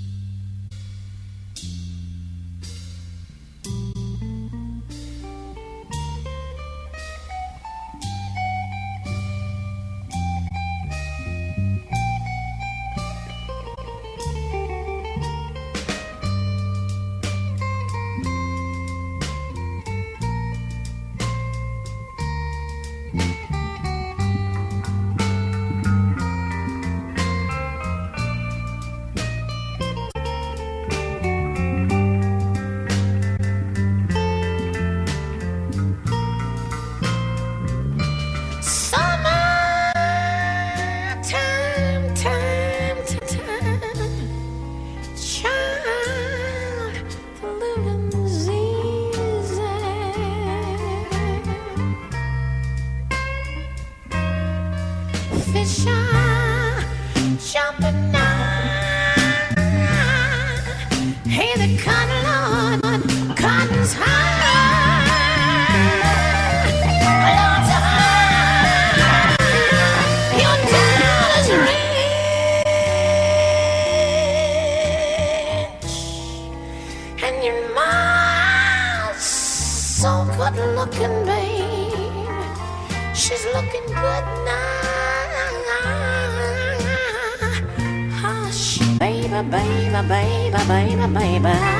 D: so good looking, babe. She's looking good now. Hush, baby, baby, baby, baby, baby.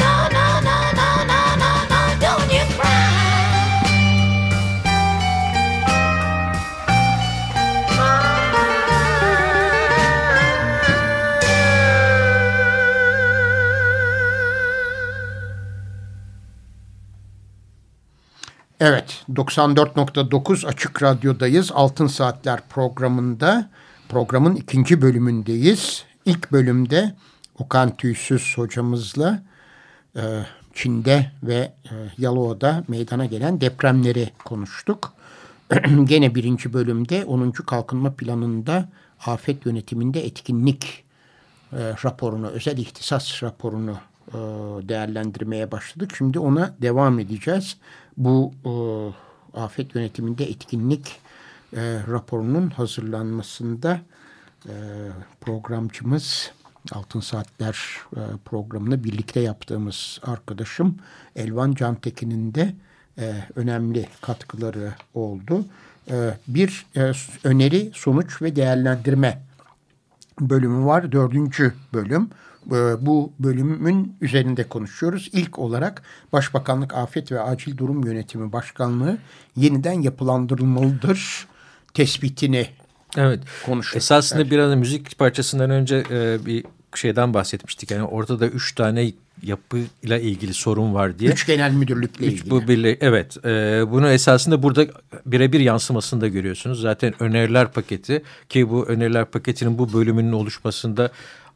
A: Evet 94.9 Açık Radyo'dayız. Altın Saatler programında programın ikinci bölümündeyiz. İlk bölümde Okan Tüysüz hocamızla e, Çin'de ve e, Yalova'da meydana gelen depremleri konuştuk. *clears throat* Gene birinci bölümde 10. Kalkınma Planı'nda afet yönetiminde etkinlik e, raporunu, özel ihtisas raporunu e, değerlendirmeye başladık. Şimdi ona devam edeceğiz. Bu e, afet yönetiminde etkinlik e, raporunun hazırlanmasında e, programcımız Altın Saatler e, programını birlikte yaptığımız arkadaşım Elvan Cantekin'in de e, önemli katkıları oldu. E, bir e, öneri, sonuç ve değerlendirme bölümü var. Dördüncü bölüm. Ee, Bu bölümün üzerinde konuşuyoruz. İlk olarak Başbakanlık Afet ve Acil Durum Yönetimi Başkanlığı yeniden yapılandırılmalıdır tespitini
C: Evet.
A: konuşuyoruz.
C: Esasında
A: Evet.
C: bir ara müzik parçasından önce e, bir şeyden bahsetmiştik. Yani ortada üç tane yapıyla ilgili sorun var diye.
A: Üç genel müdürlükle
C: Üç
A: ilgili.
C: bu birle evet e, bunu esasında burada birebir yansımasını da görüyorsunuz. Zaten öneriler paketi ki bu öneriler paketinin bu bölümünün oluşmasında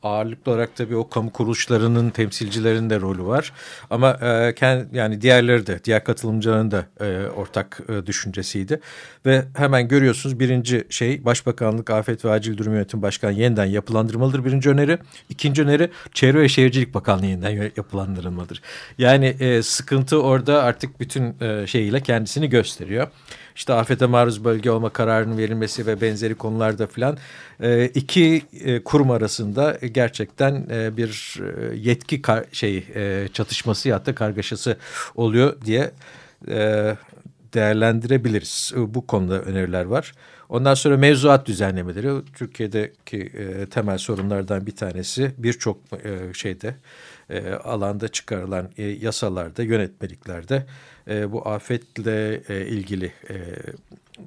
C: ağırlıklı olarak tabii o kamu kuruluşlarının temsilcilerinin de rolü var. Ama e, kend, yani diğerleri de diğer katılımcıların da e, ortak e, düşüncesiydi. Ve hemen görüyorsunuz birinci şey Başbakanlık Afet ve Acil Durum Yönetimi Başkanı yeniden yapılandırmalıdır birinci öneri. İkinci öneri Çevre ve Şehircilik Bakanlığı yeniden yapılandırılmalıdır. Yani e, sıkıntı orada artık bütün e, şeyiyle kendisini gösteriyor. İşte afete maruz bölge olma kararının verilmesi ve benzeri konularda filan e, iki e, kurum arasında gerçekten e, bir yetki şey çatışması ya da kargaşası oluyor diye değerlendirebiliriz. Bu konuda öneriler var. Ondan sonra mevzuat düzenlemeleri Türkiye'deki temel sorunlardan bir tanesi birçok şeyde alanda çıkarılan yasalarda, yönetmeliklerde e, bu afetle e, ilgili e,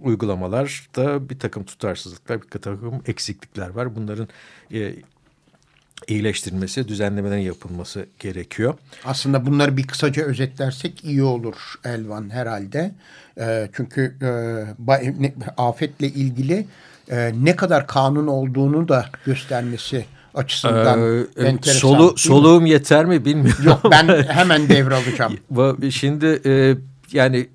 C: uygulamalarda bir takım tutarsızlıklar, bir takım eksiklikler var. Bunların e, iyileştirilmesi, düzenlemelerin yapılması gerekiyor.
A: Aslında bunları bir kısaca özetlersek iyi olur Elvan herhalde. E, çünkü e, afetle ilgili e, ne kadar kanun olduğunu da göstermesi açısından
C: Ee,
A: enteresan.
C: solu,
A: değil mi?
C: soluğum yeter mi bilmiyorum.
A: Yok ben *laughs* hemen devralacağım. *laughs*
C: Şimdi e, yani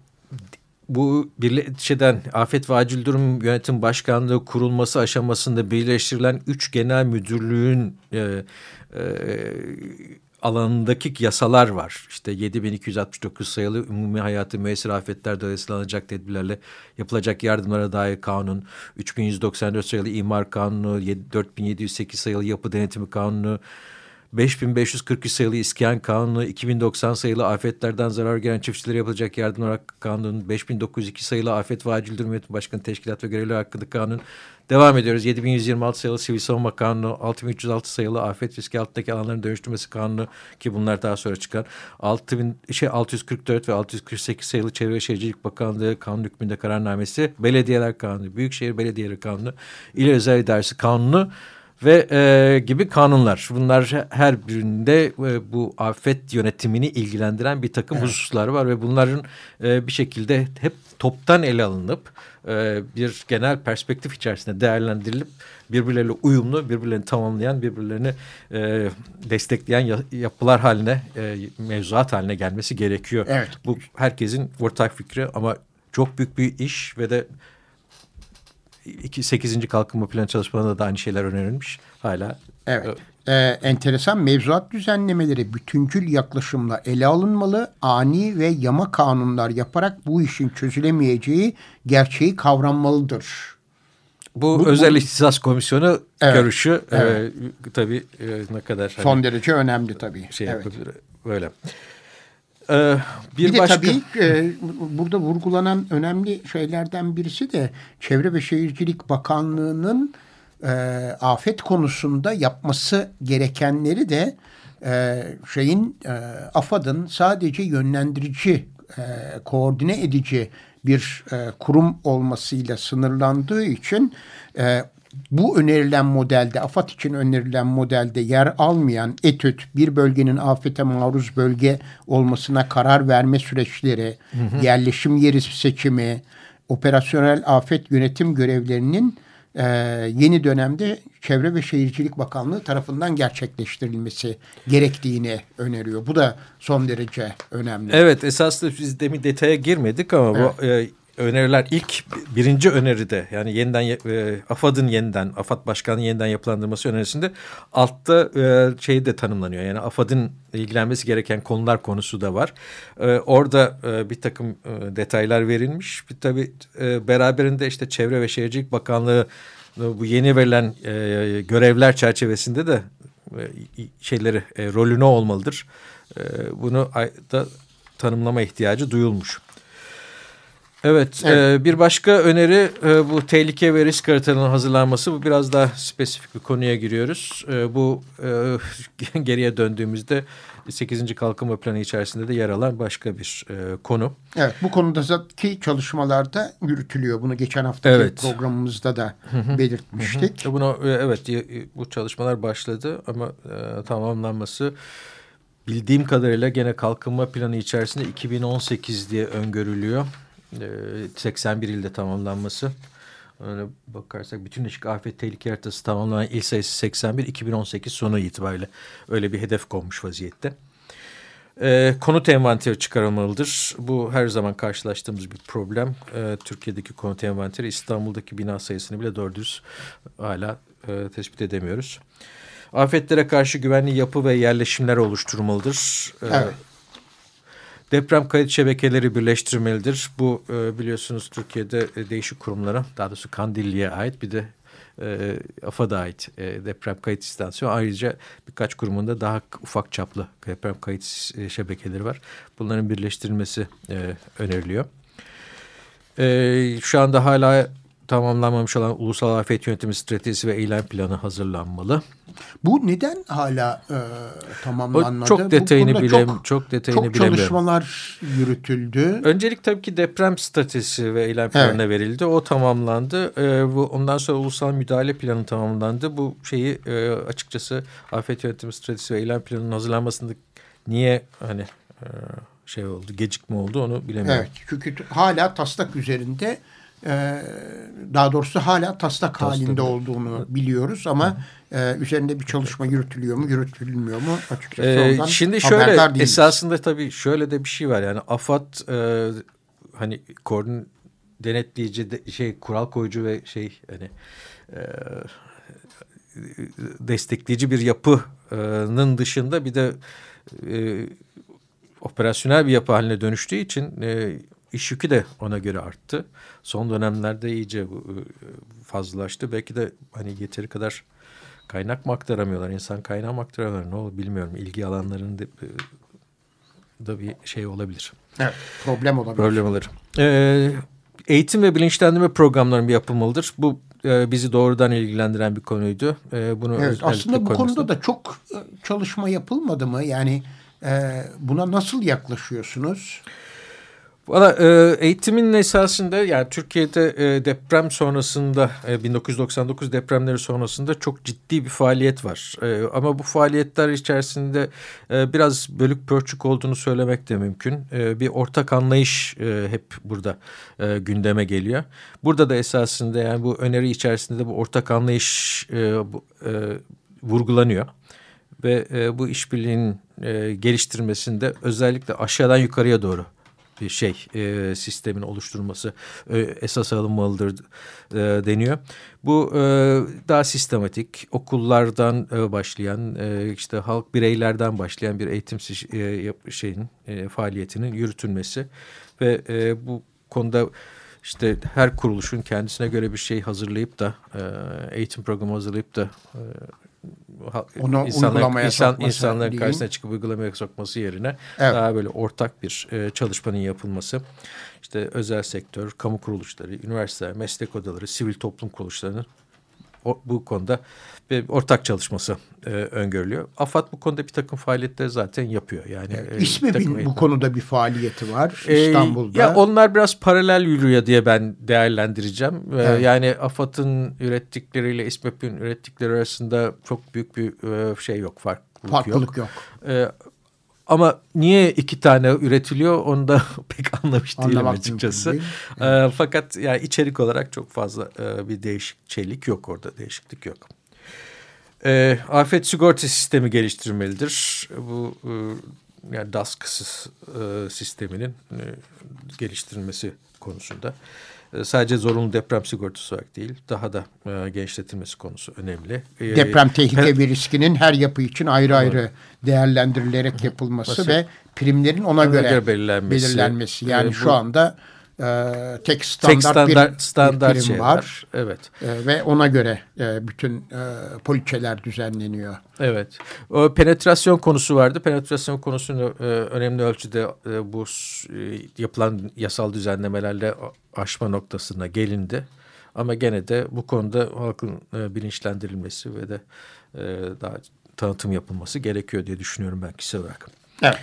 C: bu birleşeden Afet ve Acil Durum Yönetim Başkanlığı kurulması aşamasında birleştirilen üç genel müdürlüğün e, e, alanındaki yasalar var. İşte 7269 sayılı Umumi Hayatı Müessir Afetler Dolayısıyla alınacak tedbirlerle yapılacak yardımlara dair kanun, 3194 sayılı İmar Kanunu, 4708 sayılı Yapı Denetimi Kanunu, 5543 sayılı İskan Kanunu, 2090 sayılı afetlerden zarar gören çiftçilere yapılacak yardımlar kanunu, 5902 sayılı afet ve acil durum yönetimi başkanı teşkilat ve görevliler hakkında kanun. Devam ediyoruz. 7126 sayılı sivil savunma kanunu, 6306 sayılı afet riski altındaki alanların dönüştürmesi kanunu ki bunlar daha sonra çıkan. 6000 şey 644 ve 648 sayılı Çevre Şehircilik Bakanlığı kanun hükmünde kararnamesi, belediyeler kanunu, Büyükşehir Belediyeleri kanunu, İl Özel İdaresi kanunu ve e, gibi kanunlar. Bunlar her birinde e, bu afet yönetimini ilgilendiren bir takım evet. hususlar var ve bunların e, bir şekilde hep toptan ele alınıp e, bir genel perspektif içerisinde değerlendirilip birbirleriyle uyumlu, birbirlerini tamamlayan, birbirlerini e, destekleyen yapılar haline, e, mevzuat haline gelmesi gerekiyor.
A: Evet.
C: Bu herkesin ortak fikri ama çok büyük bir iş ve de 8. kalkınma planı çalışmalarında da aynı şeyler önerilmiş. Hala
A: Evet. Ee, enteresan mevzuat düzenlemeleri bütüncül yaklaşımla ele alınmalı, ani ve yama kanunlar yaparak bu işin çözülemeyeceği gerçeği kavranmalıdır.
C: Bu, bu özel bu, ihtisas komisyonu evet, görüşü evet. E, tabii e, ne kadar
A: son hani, derece önemli tabii.
C: Şey
A: evet.
C: Böyle.
A: Ee, bir, bir başka... de tabii e, burada vurgulanan önemli şeylerden birisi de Çevre ve Şehircilik Bakanlığı'nın e, afet konusunda yapması gerekenleri de e, şeyin e, AFAD'ın sadece yönlendirici, e, koordine edici bir e, kurum olmasıyla sınırlandığı için e, bu önerilen modelde, AFAD için önerilen modelde yer almayan etüt, bir bölgenin afete maruz bölge olmasına karar verme süreçleri, hı hı. yerleşim yeri seçimi, operasyonel afet yönetim görevlerinin e, yeni dönemde Çevre ve Şehircilik Bakanlığı tarafından gerçekleştirilmesi gerektiğini öneriyor. Bu da son derece önemli.
C: Evet esaslı biz demin detaya girmedik ama evet. bu e, öneriler ilk birinci öneride yani yeniden e, AFAD'ın yeniden AFAD Başkanı yeniden yapılandırması önerisinde altta e, şey de tanımlanıyor. Yani AFAD'ın ilgilenmesi gereken konular konusu da var. E, orada e, bir takım e, detaylar verilmiş. Bir tabii e, beraberinde işte Çevre ve Şehircilik Bakanlığı e, bu yeni verilen e, görevler çerçevesinde de e, şeyleri e, rolü ne olmalıdır? E, bunu da tanımlama ihtiyacı duyulmuş. Evet, evet. E, bir başka öneri e, bu tehlike ve risk haritanın hazırlanması. Bu biraz daha spesifik bir konuya giriyoruz. E, bu e, *laughs* geriye döndüğümüzde 8. Kalkınma Planı içerisinde de yer alan başka bir e, konu.
A: Evet, bu konudaki çalışmalarda yürütülüyor. Bunu geçen haftaki evet. programımızda da belirtmiştik.
C: Hı hı. Bunu, e, evet, bu çalışmalar başladı ama e, tamamlanması bildiğim kadarıyla gene kalkınma planı içerisinde 2018 diye öngörülüyor. 81 ee, ilde tamamlanması. Öyle bakarsak bütün ışık afet tehlike haritası tamamlanan il sayısı 81 2018 sonu itibariyle öyle bir hedef konmuş vaziyette. Ee, konut envanteri çıkarılmalıdır. Bu her zaman karşılaştığımız bir problem. Ee, Türkiye'deki konut envanteri İstanbul'daki bina sayısını bile doğru düz hala e, tespit edemiyoruz. Afetlere karşı güvenli yapı ve yerleşimler oluşturulmalıdır. Ee, evet. Deprem kayıt şebekeleri birleştirmelidir. Bu e, biliyorsunuz Türkiye'de e, değişik kurumlara daha doğrusu Kandilli'ye ait bir de e, AFAD'a ait deprem kayıt istasyonu. Ayrıca birkaç kurumunda daha ufak çaplı deprem kayıt şebekeleri var. Bunların birleştirilmesi öneriliyor. Şu anda hala tamamlanmamış olan Ulusal Afet Yönetimi Stratejisi ve Eylem Planı hazırlanmalı.
A: Bu neden hala e, tamamlanmadı?
C: O çok detayını bilem, çok, çok detayını
A: çok çalışmalar yürütüldü.
C: Öncelik tabii ki deprem stratejisi ve eylem planına evet. verildi. O tamamlandı. E, bu ondan sonra ulusal müdahale planı tamamlandı. Bu şeyi e, açıkçası afet yönetimi stratejisi ve eylem planının hazırlanmasında niye hani e, şey oldu, gecikme oldu onu bilemiyorum.
A: Evet. Çünkü hala taslak üzerinde e, daha doğrusu hala taslak Taslak. halinde olduğunu biliyoruz ama e, üzerinde bir çalışma yürütülüyor mu yürütülmüyor mu açıkçası ee,
C: Şimdi şöyle esasında tabii şöyle de bir şey var yani AFAD e, hani koordin denetleyici de, şey kural koyucu ve şey hani e, destekleyici bir yapının dışında bir de e, operasyonel bir yapı haline dönüştüğü için e, iş yükü de ona göre arttı. Son dönemlerde iyice e, fazlalaştı. Belki de hani yeteri kadar kaynak mı aktaramıyorlar, insan kaynağı mı aktaramıyorlar ne olur bilmiyorum. İlgi alanlarında e, da bir şey olabilir.
A: Evet, problem olabilir.
C: Problem olur. Ee, eğitim ve bilinçlendirme programlarının bir yapılmalıdır. Bu e, bizi doğrudan ilgilendiren bir konuydu.
A: E, bunu evet, aslında bu konuda da çok e, çalışma yapılmadı mı? Yani e, buna nasıl yaklaşıyorsunuz?
C: Valla e, eğitimin esasında yani Türkiye'de e, deprem sonrasında e, 1999 depremleri sonrasında çok ciddi bir faaliyet var. E, ama bu faaliyetler içerisinde e, biraz bölük pörçük olduğunu söylemek de mümkün. E, bir ortak anlayış e, hep burada e, gündeme geliyor. Burada da esasında yani bu öneri içerisinde bu ortak anlayış e, bu, e, vurgulanıyor ve e, bu işbirliğinin e, geliştirmesinde özellikle aşağıdan yukarıya doğru şey e, sistemin oluşturulması e, esas alınmalıdır e, deniyor. Bu e, daha sistematik okullardan e, başlayan e, işte halk bireylerden başlayan bir eğitim e, şeyin e, faaliyetinin yürütülmesi ve e, bu konuda işte her kuruluşun kendisine göre bir şey hazırlayıp da e, eğitim programı hazırlayıp da e,
A: onu
C: insanlar,
A: uygulamaya
C: insan, insanların değil. karşısına çıkıp uygulamaya sokması yerine evet. daha böyle ortak bir e, çalışmanın yapılması. İşte özel sektör, kamu kuruluşları, üniversiteler, meslek odaları, sivil toplum kuruluşlarının bu konuda bir ortak çalışması e, öngörülüyor. AFAD bu konuda bir takım faaliyetler zaten yapıyor. Yani
A: e, İSMEB'in bu konuda bir faaliyeti var e, İstanbul'da.
C: Ya onlar biraz paralel yürüyor diye ben değerlendireceğim. E, evet. Yani AFAD'ın ürettikleriyle İSMEB'in ürettikleri arasında çok büyük bir e, şey yok, farklılık,
A: farklılık yok.
C: yok. E, ama niye iki tane üretiliyor onu da *laughs* pek anlamış değilim açıkçası. Değil. E, fakat yani içerik olarak çok fazla e, bir değişiklik yok orada değişiklik yok. E, afet sigorta sistemi geliştirmelidir. Bu e, yani DASK e, sisteminin e, geliştirilmesi konusunda. E, sadece zorunlu deprem sigortası olarak değil, daha da e, genişletilmesi konusu önemli.
A: E, deprem tehlike ve riskinin her yapı için ayrı ayrı değerlendirilerek yapılması Basit. ve primlerin ona, ona göre, göre belirlenmesi. belirlenmesi. Yani e, şu anda e, tek standart, tek standart, bir, standart bir prim var.
C: Evet.
A: E, ve ona göre e, bütün e, poliçeler düzenleniyor.
C: Evet. O penetrasyon konusu vardı. Penetrasyon konusunu e, önemli ölçüde e, bu e, yapılan yasal düzenlemelerle aşma noktasına gelindi. Ama gene de bu konuda halkın e, bilinçlendirilmesi ve de e, daha tanıtım yapılması gerekiyor diye düşünüyorum ben kişisel olarak.
A: Evet.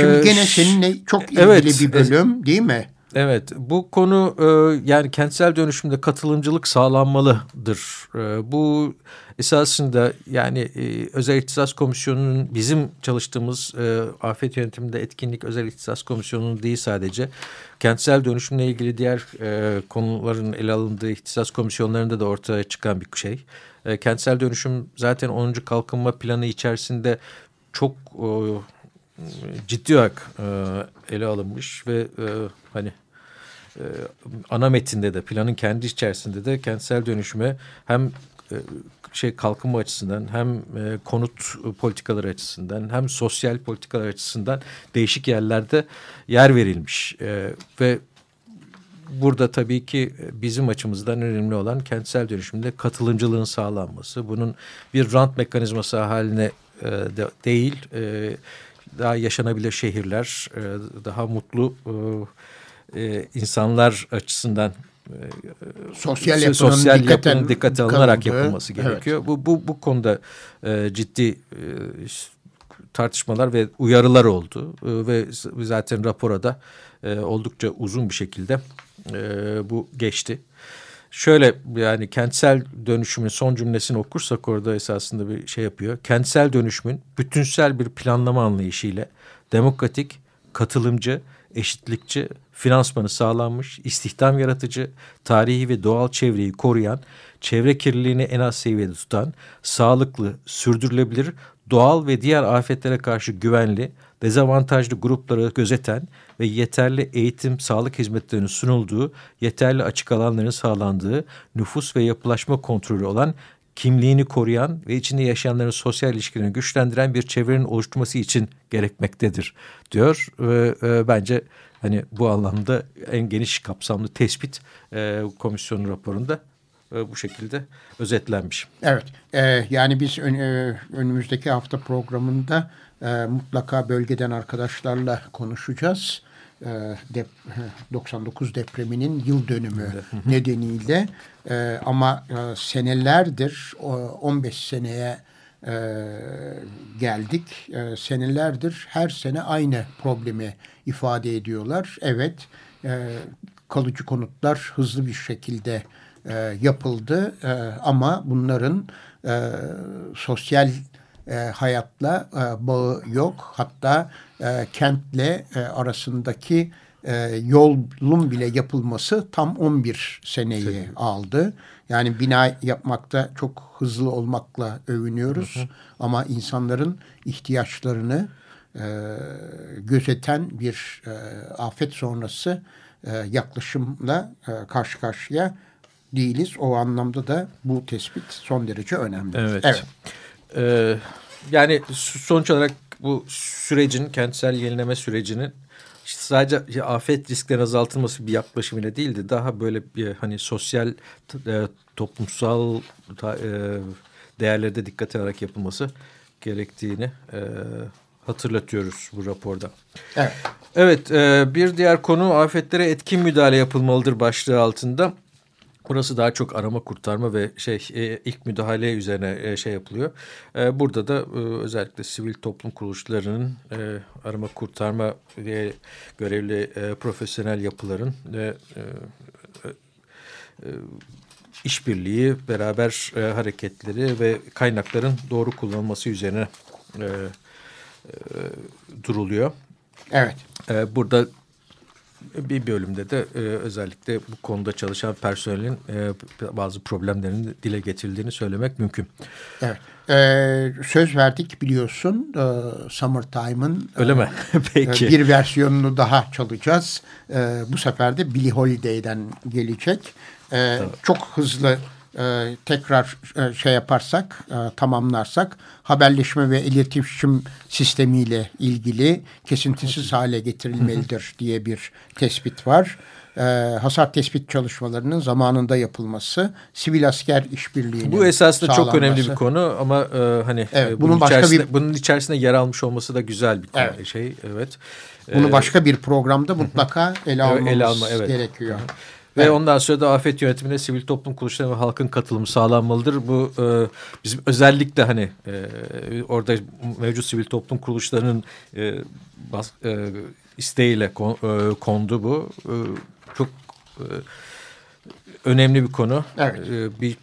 A: Şimdi gene seninle çok ilgili evet, bir bölüm değil mi?
C: Evet bu konu e, yani kentsel dönüşümde katılımcılık sağlanmalıdır. E, bu esasında yani e, Özel İhtisas Komisyonu'nun bizim çalıştığımız e, afet yönetiminde etkinlik Özel İhtisas Komisyonu'nun değil sadece kentsel dönüşümle ilgili diğer e, konuların ele alındığı ihtisas komisyonlarında da ortaya çıkan bir şey. E, kentsel dönüşüm zaten 10. kalkınma planı içerisinde çok e, ciddi olarak e, ele alınmış ve e, hani e, ana metinde de planın kendi içerisinde de kentsel dönüşüme hem e, şey kalkınma açısından hem e, konut politikaları açısından hem sosyal politikalar açısından değişik yerlerde yer verilmiş. E, ve burada tabii ki bizim açımızdan önemli olan kentsel dönüşümde katılımcılığın sağlanması. Bunun bir rant mekanizması haline e, de, değil. E, daha yaşanabilir şehirler e, daha mutlu e, e, insanlar açısından
A: sosyal yapının, sosyal dikkaten, yapının
C: dikkate alınarak kalındı. yapılması gerekiyor. Evet. Bu, bu, bu konuda e, ciddi e, tartışmalar ve uyarılar oldu. E, ve zaten rapora da e, oldukça uzun bir şekilde e, bu geçti. Şöyle yani kentsel dönüşümün son cümlesini okursak orada esasında bir şey yapıyor. Kentsel dönüşümün bütünsel bir planlama anlayışıyla demokratik, katılımcı, eşitlikçi finansmanı sağlanmış, istihdam yaratıcı, tarihi ve doğal çevreyi koruyan, çevre kirliliğini en az seviyede tutan, sağlıklı, sürdürülebilir, doğal ve diğer afetlere karşı güvenli, dezavantajlı grupları gözeten ve yeterli eğitim, sağlık hizmetlerinin sunulduğu, yeterli açık alanların sağlandığı, nüfus ve yapılaşma kontrolü olan kimliğini koruyan ve içinde yaşayanların sosyal ilişkilerini güçlendiren bir çevrenin oluşturması için gerekmektedir diyor. Ve e, bence hani bu anlamda en geniş kapsamlı tespit e, komisyonun raporunda e, bu şekilde özetlenmiş.
A: Evet e, yani biz ön, e, önümüzdeki hafta programında e, mutlaka bölgeden arkadaşlarla konuşacağız. E, dep *laughs* 99 depreminin yıl dönümü nedeniyle e, ama e, senelerdir 15 seneye e, geldik. E, senelerdir her sene aynı problemi ifade ediyorlar. Evet, e, kalıcı konutlar hızlı bir şekilde e, yapıldı e, ama bunların e, sosyal e, hayatla e, bağı yok. Hatta e, kentle e, arasındaki e, yolun bile yapılması tam 11 seneyi Tabii. aldı. Yani bina yapmakta çok hızlı olmakla övünüyoruz. Hı hı. Ama insanların ihtiyaçlarını e, gözeten bir e, afet sonrası e, yaklaşımla e, karşı karşıya değiliz. O anlamda da bu tespit son derece önemli.
C: Evet. evet. Ee, yani sonuç olarak bu sürecin, kentsel yenileme sürecinin işte sadece afet risklerin azaltılması bir yaklaşım ile değildi. Daha böyle bir hani sosyal, e, toplumsal e, değerlere de dikkat ederek yapılması gerektiğini e, hatırlatıyoruz bu raporda. Evet. Evet, e, bir diğer konu afetlere etkin müdahale yapılmalıdır başlığı altında. Burası daha çok arama kurtarma ve şey e, ilk müdahale üzerine e, şey yapılıyor. E, burada da özellikle sivil toplum kuruluşlarının arama kurtarma ve görevli profesyonel yapıların işbirliği, beraber hareketleri ve kaynakların doğru kullanılması üzerine duruluyor.
A: Evet.
C: Burada bir bölümde de e, özellikle bu konuda çalışan personelin e, bazı problemlerini dile getirildiğini söylemek mümkün.
A: Evet. Ee, söz verdik biliyorsun e, Summertime'ın
C: Öyle *laughs* e, mi? Peki.
A: bir versiyonunu daha çalacağız. E, bu sefer de Billie Holiday'den gelecek. E, Çok hızlı e, tekrar e, şey yaparsak, e, tamamlarsak haberleşme ve iletişim sistemiyle ilgili kesintisiz hale getirilmelidir diye bir tespit var. E, hasar tespit çalışmalarının zamanında yapılması, sivil asker işbirliğinin
C: Bu esasında çok önemli bir konu ama e, hani evet, e, bunun, bunun başka bir bunun içerisinde yer almış olması da güzel bir konu, evet. şey. Evet.
A: Bunu e, başka bir programda mutlaka ele almamız ele alma, evet. gerekiyor.
C: Ve evet. ondan sonra da afet yönetimine sivil toplum kuruluşları ve halkın katılımı sağlanmalıdır. Bu e, bizim özellikle hani e, orada mevcut sivil toplum kuruluşlarının e, bas, e, isteğiyle kon, e, kondu bu. E, çok e, önemli bir konu. Evet. E, bir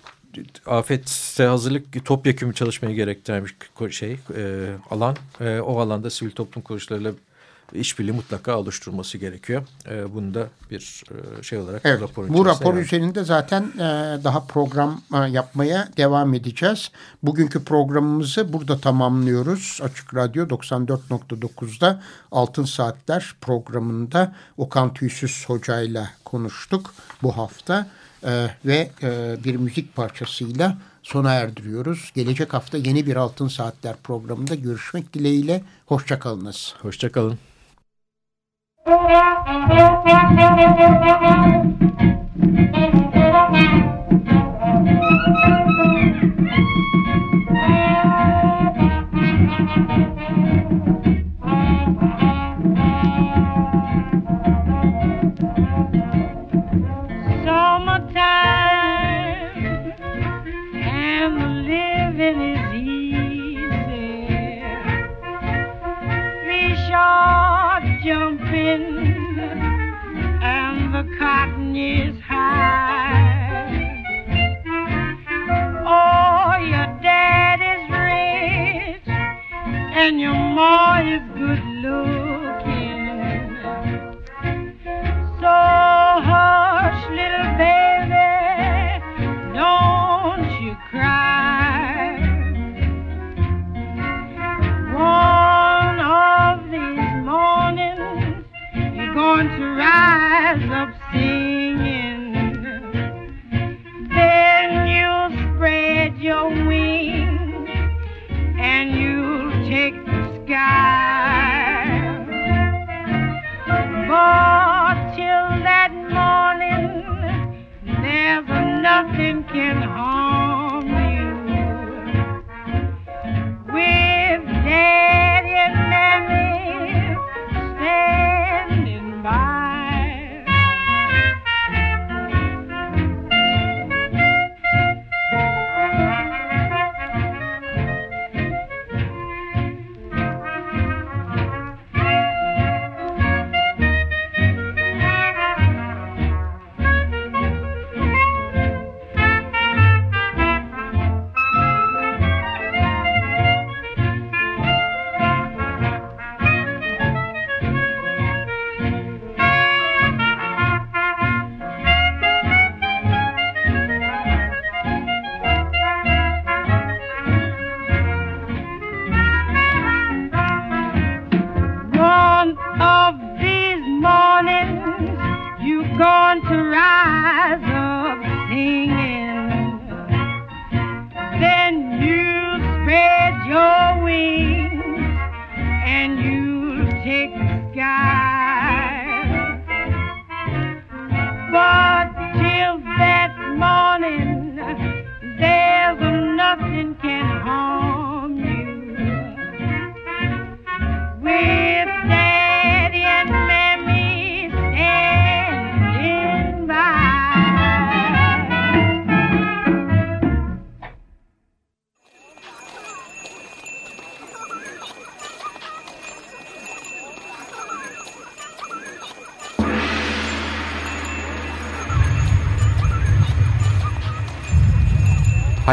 C: afetse hazırlık topyekun çalışmayı gerektiren bir şey e, alan. E, o alanda sivil toplum kuruluşlarıyla işbirliği mutlaka oluşturması gerekiyor. E, bunu da bir e, şey olarak
A: evet, raporun Bu rapor yani. üzerinde zaten e, daha program e, yapmaya devam edeceğiz. Bugünkü programımızı burada tamamlıyoruz. Açık Radyo 94.9'da Altın Saatler programında Okan Tüysüz hocayla konuştuk bu hafta. E, ve e, bir müzik parçasıyla sona erdiriyoruz. Gelecek hafta yeni bir Altın Saatler programında görüşmek dileğiyle. Hoşçakalınız.
C: Hoşçakalın.
E: Thank you.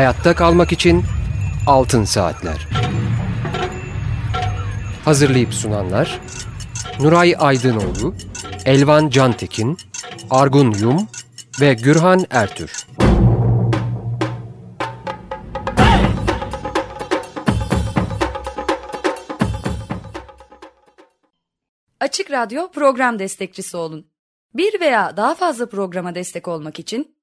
F: Hayatta kalmak için Altın Saatler. Hazırlayıp sunanlar Nuray Aydınoğlu, Elvan Cantekin, Argun Yum ve Gürhan Ertür.
G: Açık Radyo program destekçisi olun. Bir veya daha fazla programa destek olmak için